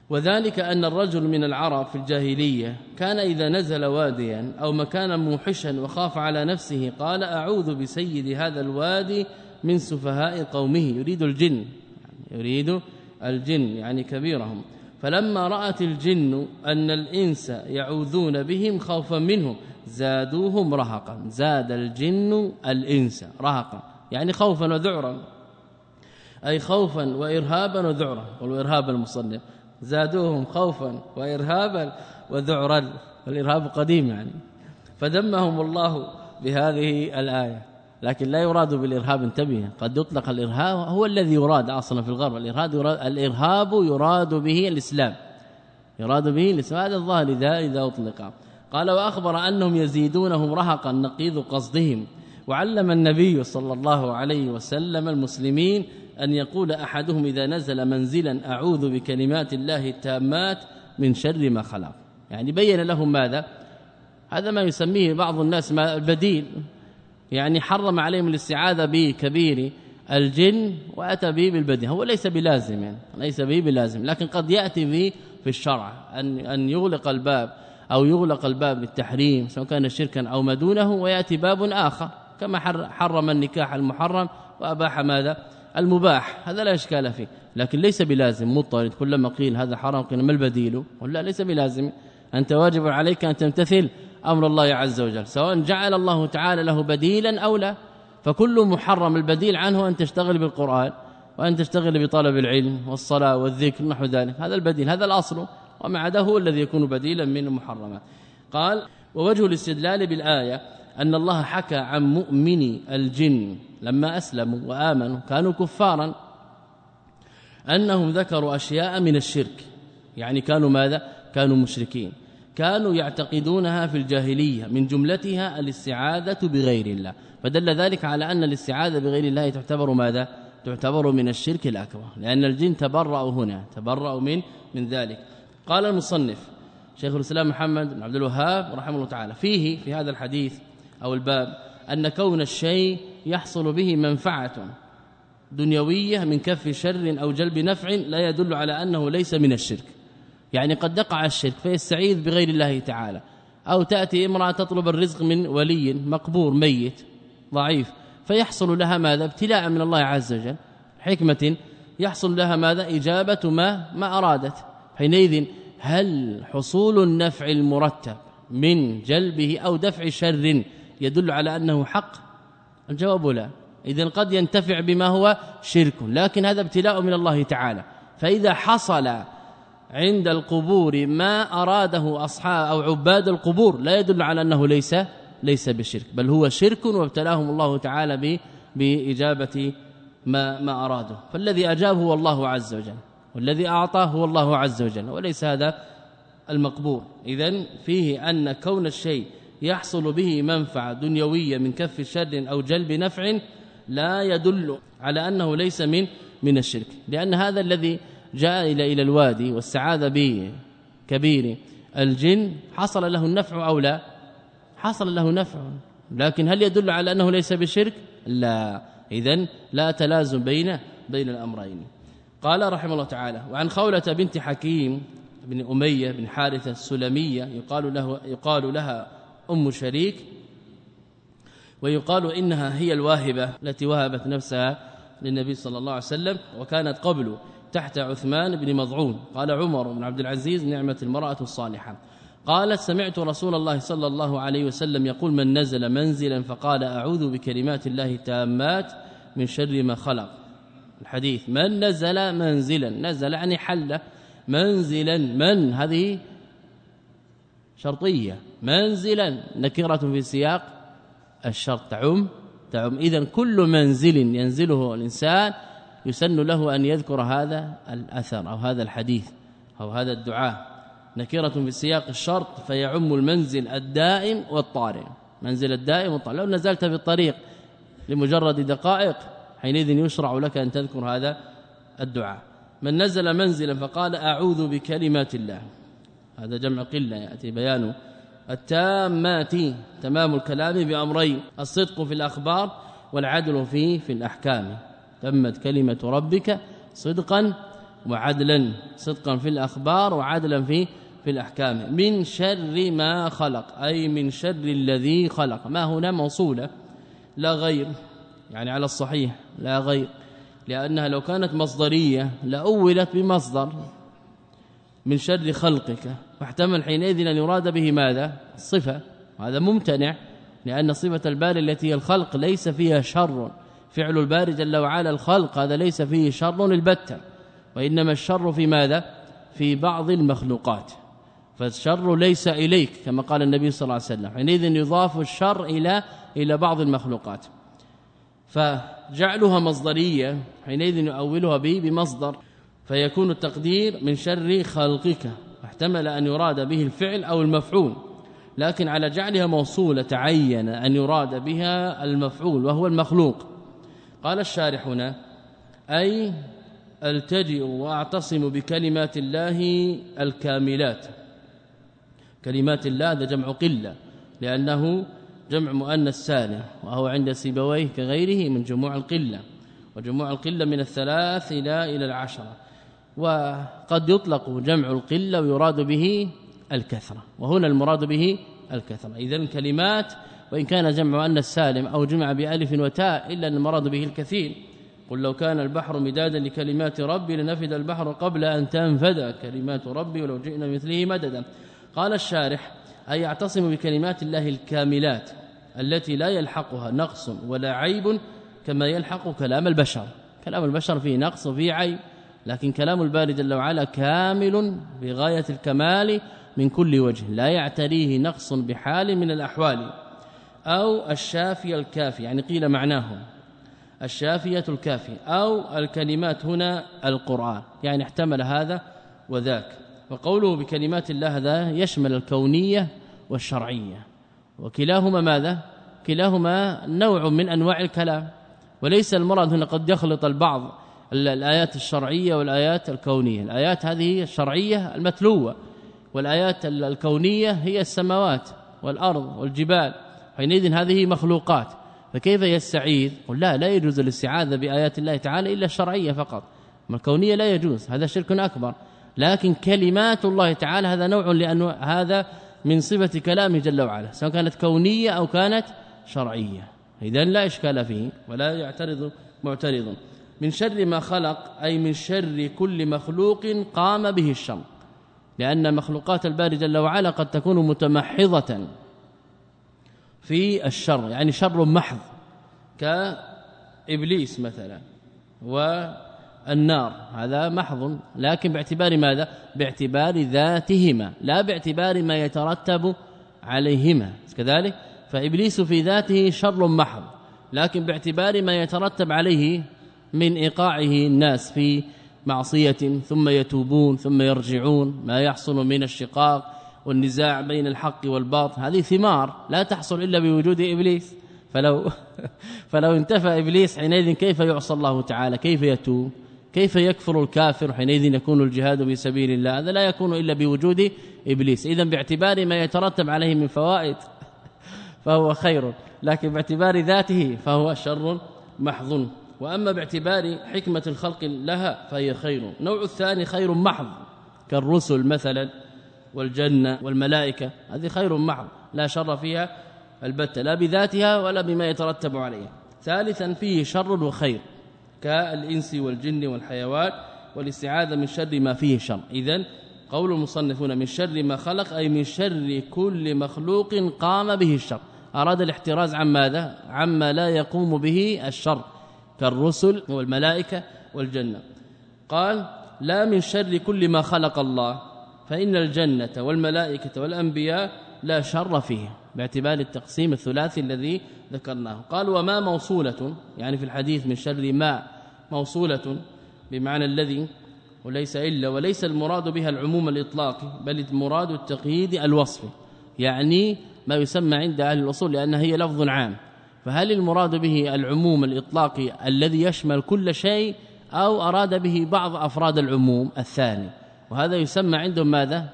وذلك أن الرجل من العرب في الجاهلية كان إذا نزل واديا أو مكانا موحشا وخاف على نفسه قال أعوذ بسيد هذا الوادي من سفهاء قومه. يريد الجن يريد الجن يعني كبيرهم. فلما رأت الجن أن الإنس يعوذون بهم خوفا منهم زادوهم رهقا. زاد الجن الإنس رهقا يعني خوفا وذعرا. أي خوفا وإرهابا وذعرا والإرهاب المصنف. زادوهم خوفا وإرهابا وذعرا والإرهاب قديم يعني. فدمهم الله بهذه الآية. لكن لا يراد بالإرهاب انتبه. قد يطلق الإرهاب هو الذي يراد أصلا في الغرب. الإرهاب يراد الإرهاب يراد به الإسلام. يراد به الإسلام. هذا الظاهر إذا إذا أطلق. قال وأخبر أنهم يزيدونهم رهقا نقيض قصدهم. وعلم النبي صلى الله عليه وسلم المسلمين أن يقول أحدهم إذا نزل منزلا أعوذ بكلمات الله التامات من شر ما خلق. يعني بين لهم ماذا؟ هذا ما يسميه بعض الناس ما البديل يعني حرم عليهم الاستعاذة بكبير الجن وأتى به بالبديل. هو ليس بلازم يعني ليس به بلازم لكن قد يأتي به في الشرع. أن أن يغلق الباب أو يغلق الباب للتحريم سواء كان شركا أو ما دونه ويأتي باب آخر. كما حرم النكاح المحرم وأباح ماذا؟ المباح هذا لا إشكال فيه لكن ليس بلازم مضطرد كلما قيل هذا حرام قيل ما البديل؟ ولا ليس بلازم أنت واجب عليك أن تمتثل أمر الله عز وجل سواء جعل الله تعالى له بديلا أو لا. فكل محرم البديل عنه أن تشتغل بالقرآن وأن تشتغل بطلب العلم والصلاة والذكر نحو ذلك هذا البديل هذا الأصل وما عداه هو الذي يكون بديلا من المحرمات. قال ووجه الاستدلال بالآية أن الله حكى عن مؤمني الجن لما أسلموا وآمنوا كانوا كفارا. أنهم ذكروا أشياء من الشرك. يعني كانوا ماذا؟ كانوا مشركين. كانوا يعتقدونها في الجاهلية من جملتها الاستعاذة بغير الله. فدل ذلك على أن الاستعاذة بغير الله تعتبر ماذا؟ تعتبر من الشرك الأكبر. لأن الجن تبرأوا هنا تبرأوا من من ذلك. قال المصنف شيخ الإسلام محمد بن عبد الوهاب رحمه الله تعالى فيه في هذا الحديث أو الباب أن كون الشيء يحصل به منفعة دنيوية من كف شر أو جلب نفع لا يدل على أنه ليس من الشرك. يعني قد يقع الشرك فيستعيذ بغير الله تعالى. أو تأتي امرأة تطلب الرزق من ولي مقبور ميت ضعيف فيحصل لها ماذا؟ ابتلاء من الله عز وجل. حكمة يحصل لها ماذا؟ إجابة ما ما أرادت. حينئذ هل حصول النفع المرتب من جلبه أو دفع شر يدل على أنه حق؟ الجواب لا. اذا قد ينتفع بما هو شرك لكن هذا ابتلاء من الله تعالى. فإذا حصل عند القبور ما أراده أصحاب أو عباد القبور لا يدل على أنه ليس ليس بشرك بل هو شرك وابتلاهم الله تعالى به بإجابة ما ما أراده. فالذي أجابه هو الله عز وجل والذي أعطاه هو الله عز وجل وليس هذا المقبور. اذا فيه أن كون الشيء يحصل به منفعة دنيوية من كف شر أو جلب نفع لا يدل على أنه ليس من من الشرك. لأن هذا الذي جاء إلى إلى الوادي واستعاذ به كبير. الجن حصل له النفع أو لا؟ حصل له نفع. لكن هل يدل على أنه ليس بشرك؟ لا. اذا لا تلازم بين بين الأمرين. قال رحمه الله تعالى وعن خولة بنت حكيم بن أمية بن حارثة السلمية يقال له يقال لها أم شريك ويقال إنها هي الواهبة التي وهبت نفسها للنبي صلى الله عليه وسلم وكانت قبل تحت عثمان بن مضعون قال عمر بن عبد العزيز نعمة المرأة الصالحة. قالت سمعت رسول الله صلى الله عليه وسلم يقول من نزل منزلا فقال أعوذ بكلمات الله التامات من شر ما خلق. الحديث من نزل منزلا نزل يعني حل منزلا من هذه شرطية. منزلا نكرة في سياق الشرط. تعم تعم. اذا كل منزل ينزله الإنسان يسن له أن يذكر هذا الأثر أو هذا الحديث أو هذا الدعاء. نكرة في سياق الشرط فيعم المنزل الدائم والطارئ. منزل الدائم والطارئ. لو نزلت في الطريق لمجرد دقائق حينئذ يشرع لك أن تذكر هذا الدعاء. من نزل منزلا فقال أعوذ بكلمات الله. هذا جمع قلة يأتي بيانه التامات تمام الكلام بأمرين الصدق في الأخبار والعدل فيه في الأحكام. تمت كلمة ربك صدقا وعدلا صدقا في الأخبار وعدلا في في الأحكام. من شر ما خلق أي من شر الذي خلق. ما هنا موصولة؟ لا غير يعني على الصحيح لا غير. لأنها لو كانت مصدرية لأولت بمصدر من شر خلقك. واحتمل حينئذ أن يراد به ماذا؟ الصفة هذا ممتنع لأن صفة الباري التي هي الخلق ليس فيها شر. فعل الباري جل وعلا الخلق هذا ليس فيه شر البتة. وإنما الشر في ماذا؟ في بعض المخلوقات. فالشر ليس إليك كما قال النبي صلى الله عليه وسلم. حينئذ يضاف الشر إلى إلى بعض المخلوقات. فجعلها مصدرية حينئذ يؤولها به بمصدر. فيكون التقدير من شر خلقك. احتمل أن يراد به الفعل أو المفعول لكن على جعلها موصولة تعين أن يراد بها المفعول وهو المخلوق. قال الشارح هنا أي التجئ واعتصم بكلمات الله الكاملات. كلمات الله هذا جمع قلة لأنه جمع مؤنث سالم وهو عند سيبويه كغيره من جموع القلة وجموع القلة من الثلاث إلى إلى العشرة. وقد يطلق جمع القلة ويراد به الكثرة وهنا المراد به الكثرة. اذا الكلمات وإن كان جمع مؤنث سالم أو جمع بألف وتاء إلا أن المراد به الكثير. قل لو كان البحر مدادا لكلمات ربي لنفد البحر قبل أن تنفد. كلمات ربي ولو جئنا مثله مددا. قال الشارح أي يعتصم بكلمات الله الكاملات التي لا يلحقها نقص ولا عيب كما يلحق كلام البشر. كلام البشر فيه نقص وفيه عيب. لكن كلام الباري جل وعلا كامل بغاية الكمال من كل وجه لا يعتريه نقص بحال من الأحوال أو الشافي الكافي يعني قيل معناه الشافية الكافية أو الكلمات هنا القرآن يعني احتمل هذا وذاك. وقوله بكلمات الله هذا يشمل الكونية والشرعية. وكلاهما ماذا؟ كلاهما نوع من أنواع الكلام. وليس المراد هنا قد يخلط البعض الآيات الشرعية والآيات الكونية. الآيات هذه الشرعية المتلوة والآيات الكونية هي السماوات والأرض والجبال. حينئذ هذه مخلوقات. فكيف يستعيذ؟ قل لا لا يجوز الاستعاذة بآيات الله تعالى إلا الشرعية فقط. ما الكونية لا يجوز هذا شرك أكبر. لكن كلمات الله تعالى هذا نوع لأنه هذا من صفة كلامه جل وعلا سواء كانت كونية أو كانت شرعية. اذا لا إشكال فيه ولا يعترض معترض. من شر ما خلق أي من شر كل مخلوق قام به الشر. لأن مخلوقات الباري جل وعلا قد تكون متمحضة في الشر يعني شر محض كإبليس مثلا والنار. هذا محض لكن باعتبار ماذا؟ باعتبار ذاتهما لا باعتبار ما يترتب عليهما. كذلك فإبليس في ذاته شر محض لكن باعتبار ما يترتب عليه من إيقاعه الناس في معصية ثم يتوبون ثم يرجعون. ما يحصل من الشقاق والنزاع بين الحق والباطل. هذه ثمار لا تحصل إلا بوجود إبليس. فلو فلو انتفى إبليس حينئذ كيف يعصى الله تعالى؟ كيف يتوب؟ كيف يكفر الكافر؟ حينئذ يكون الجهاد في سبيل الله. هذا لا يكون إلا بوجود إبليس. اذا باعتبار ما يترتب عليه من فوائد فهو خير. لكن باعتبار ذاته فهو شر محض. وأما باعتبار حكمة الخلق لها فهي خير. نوع الثاني خير محض كالرسل مثلا والجنة والملائكة هذه خير محض لا شر فيها البتة لا بذاتها ولا بما يترتب عليها. ثالثا فيه شر وخير كالإنس والجن والحيوان والاستعاذة من شر ما فيه شر. اذا قول المصنفون من شر ما خلق أي من شر كل مخلوق قام به الشر. أراد الاحتراز عن ماذا؟ عما لا يقوم به الشر. كالرسل والملائكة والجنة. قال لا من شر كل ما خلق الله فإن الجنة والملائكة والأنبياء لا شر فيه. باعتبار التقسيم الثلاثي الذي ذكرناه. قال وما موصولة يعني في الحديث من شر ما موصولة بمعنى الذي وليس إلا وليس المراد بها العموم الإطلاقي بل المراد التقييد الوصفي يعني ما يسمى عند أهل الأصول لأنها هي لفظ عام. فهل المراد به العموم الاطلاقي الذي يشمل كل شيء أو أراد به بعض أفراد العموم الثاني؟ وهذا يسمى عندهم ماذا؟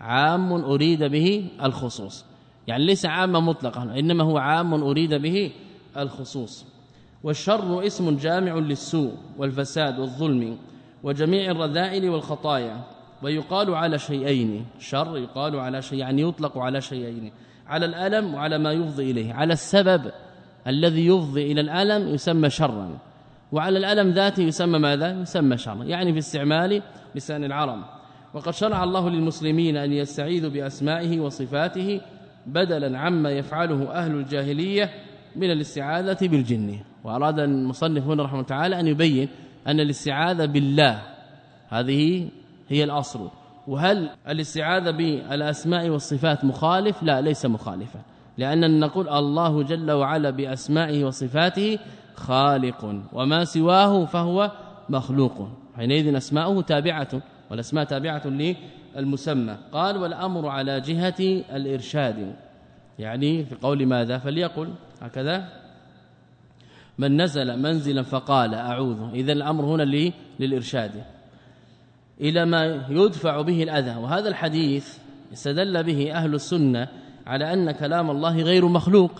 عام أريد به الخصوص. يعني ليس عاما مطلقا انما هو عام أريد به الخصوص. والشر اسم جامع للسوء والفساد والظلم وجميع الرذائل والخطايا. ويقال على شيئين. شر يقال على شيء يعني يطلق على شيئين. على الألم وعلى ما يفضي إليه. على السبب الذي يفضي إلى الألم يسمى شرا وعلى الألم ذاته يسمى ماذا؟ يسمى شرا يعني في استعمال لسان العرب. وقد شرع الله للمسلمين أن يستعيذوا بأسمائه وصفاته بدلا عما يفعله أهل الجاهلية من الاستعاذة بالجن. وأراد المصنف هنا رحمه الله تعالى أن يبين أن الاستعاذة بالله هذه هي الأصل. وهل الاستعاذة بالأسماء والصفات مخالف؟ لا ليس مخالفا. لأن نقول الله جل وعلا بأسمائه وصفاته خالق وما سواه فهو مخلوق. حينئذ أسماؤه تابعة والأسماء تابعة للمسمى. قال والأمر على جهة الإرشاد. يعني في قول ماذا؟ فليقل. هكذا من نزل منزلا فقال أعوذ. إذا الأمر هنا للإرشاد. إلى ما يدفع به الأذى. وهذا الحديث استدل به أهل السنة على أن كلام الله غير مخلوق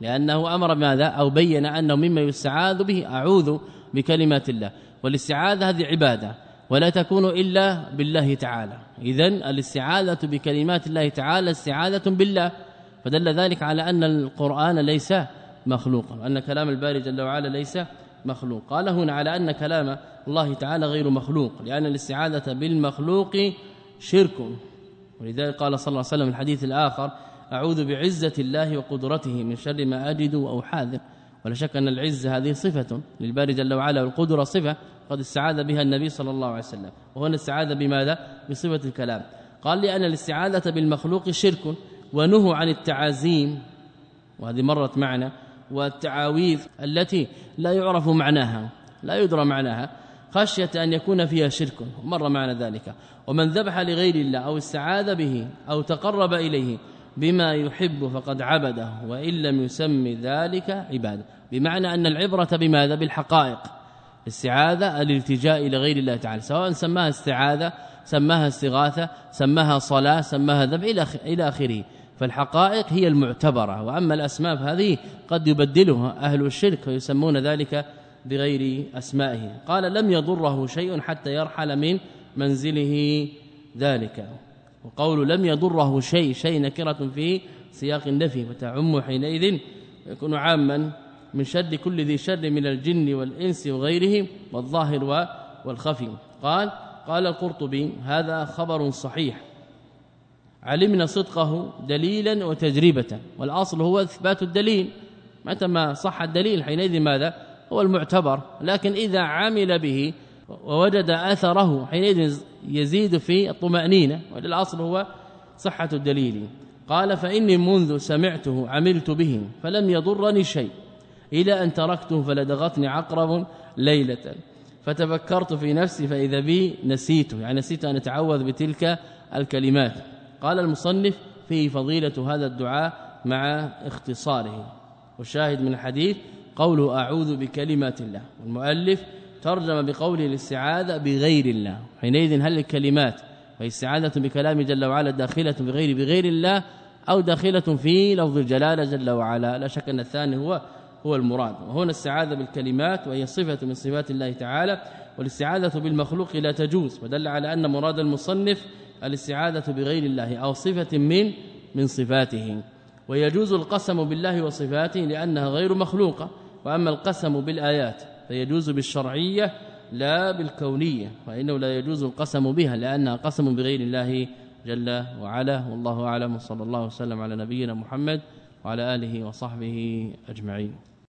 لأنه أمر ماذا أو بين أنه مما يستعاذ به أعوذ بكلمات الله. والاستعاذة هذه عبادة ولا تكون إلا بالله تعالى. إذا الاستعاذة بكلمات الله تعالى استعاذة بالله. فدل ذلك على أن القرآن ليس مخلوقا وأن كلام الباري جل وعلا ليس مخلوق. قال هنا على أن كلام الله تعالى غير مخلوق لأن الاستعاذة بالمخلوق شرك. ولذلك قال صلى الله عليه وسلم الحديث الآخر أعوذ بعزة الله وقدرته من شر ما أجد أو حاذر. ولا شك أن العزة هذه صفة للباري جل وعلا والقدرة صفة قد استعاذ بها النبي صلى الله عليه وسلم. وهنا استعاذ بماذا؟ بصفة الكلام. قال لأن الاستعاذة بالمخلوق شرك ونهوا عن التعازيم. وهذه مرت معنا. والتعاويذ التي لا يعرف معناها لا يدرى معناها. خشية أن يكون فيها شرك مر معنى ذلك. ومن ذبح لغير الله أو استعاذ به أو تقرب إليه بما يحب فقد عبده وإن لم يسمي ذلك عباده. بمعنى أن العبرة بماذا؟ بالحقائق. استعاذة الالتجاء إلى غير الله تعالى. سواء سماها استعاذة سماها استغاثة سماها صلاة سماها ذبح إلى إلى آخره. فالحقائق هي المعتبرة. وأما الأسماء فهذه قد يبدلها أهل الشرك ويسمون ذلك بغير أسمائه. قال لم يضره شيء حتى يرحل من منزله ذلك. وقول لم يضره شيء شيء نكرة في سياق النفي فتعم حينئذ يكون عاما من شر كل ذي شر من الجن والإنس وغيرهم والظاهر والخفي. قال قال القرطبي هذا خبر صحيح. علمنا صدقه دليلا وتجربه والأصل هو إثبات الدليل. متى ما صح الدليل حينئذ ماذا؟ هو المعتبر. لكن إذا عمل به ووجد أثره حينئذ يزيد في الطمأنينة والاصل هو صحة الدليل. قال فإني منذ سمعته عملت به فلم يضرني شيء. إلى أن تركته فلدغتني عقرب ليلة. فتفكرت في نفسي فإذا بي نسيته يعني نسيت أن أتعوذ بتلك الكلمات. قال المصنف فيه فضيلة هذا الدعاء مع اختصاره. والشاهد من الحديث قوله أعوذ بكلمات الله. والمؤلف ترجم بقوله الاستعاذه بغير الله. حينئذ هل الكلمات والاستعاذه بكلام جل وعلا داخلة بغير بغير الله أو داخلة في لفظ الجلالة جل وعلا؟ لا شك أن الثاني هو هو المراد. وهنا استعاذ بالكلمات وهي صفة من صفات الله تعالى. والاستعاذه بالمخلوق لا تجوز ودل على أن مراد المصنف الاستعاذه بغير الله أو صفة من من صفاته. ويجوز القسم بالله وصفاته لأنها غير مخلوقة. وأما القسم بالآيات فيجوز بالشرعية لا بالكونية وانه لا يجوز القسم بها لأنها قسم بغير الله جل وعلا. والله أعلم وصلى الله وسلم على نبينا محمد وعلى آله وصحبه أجمعين.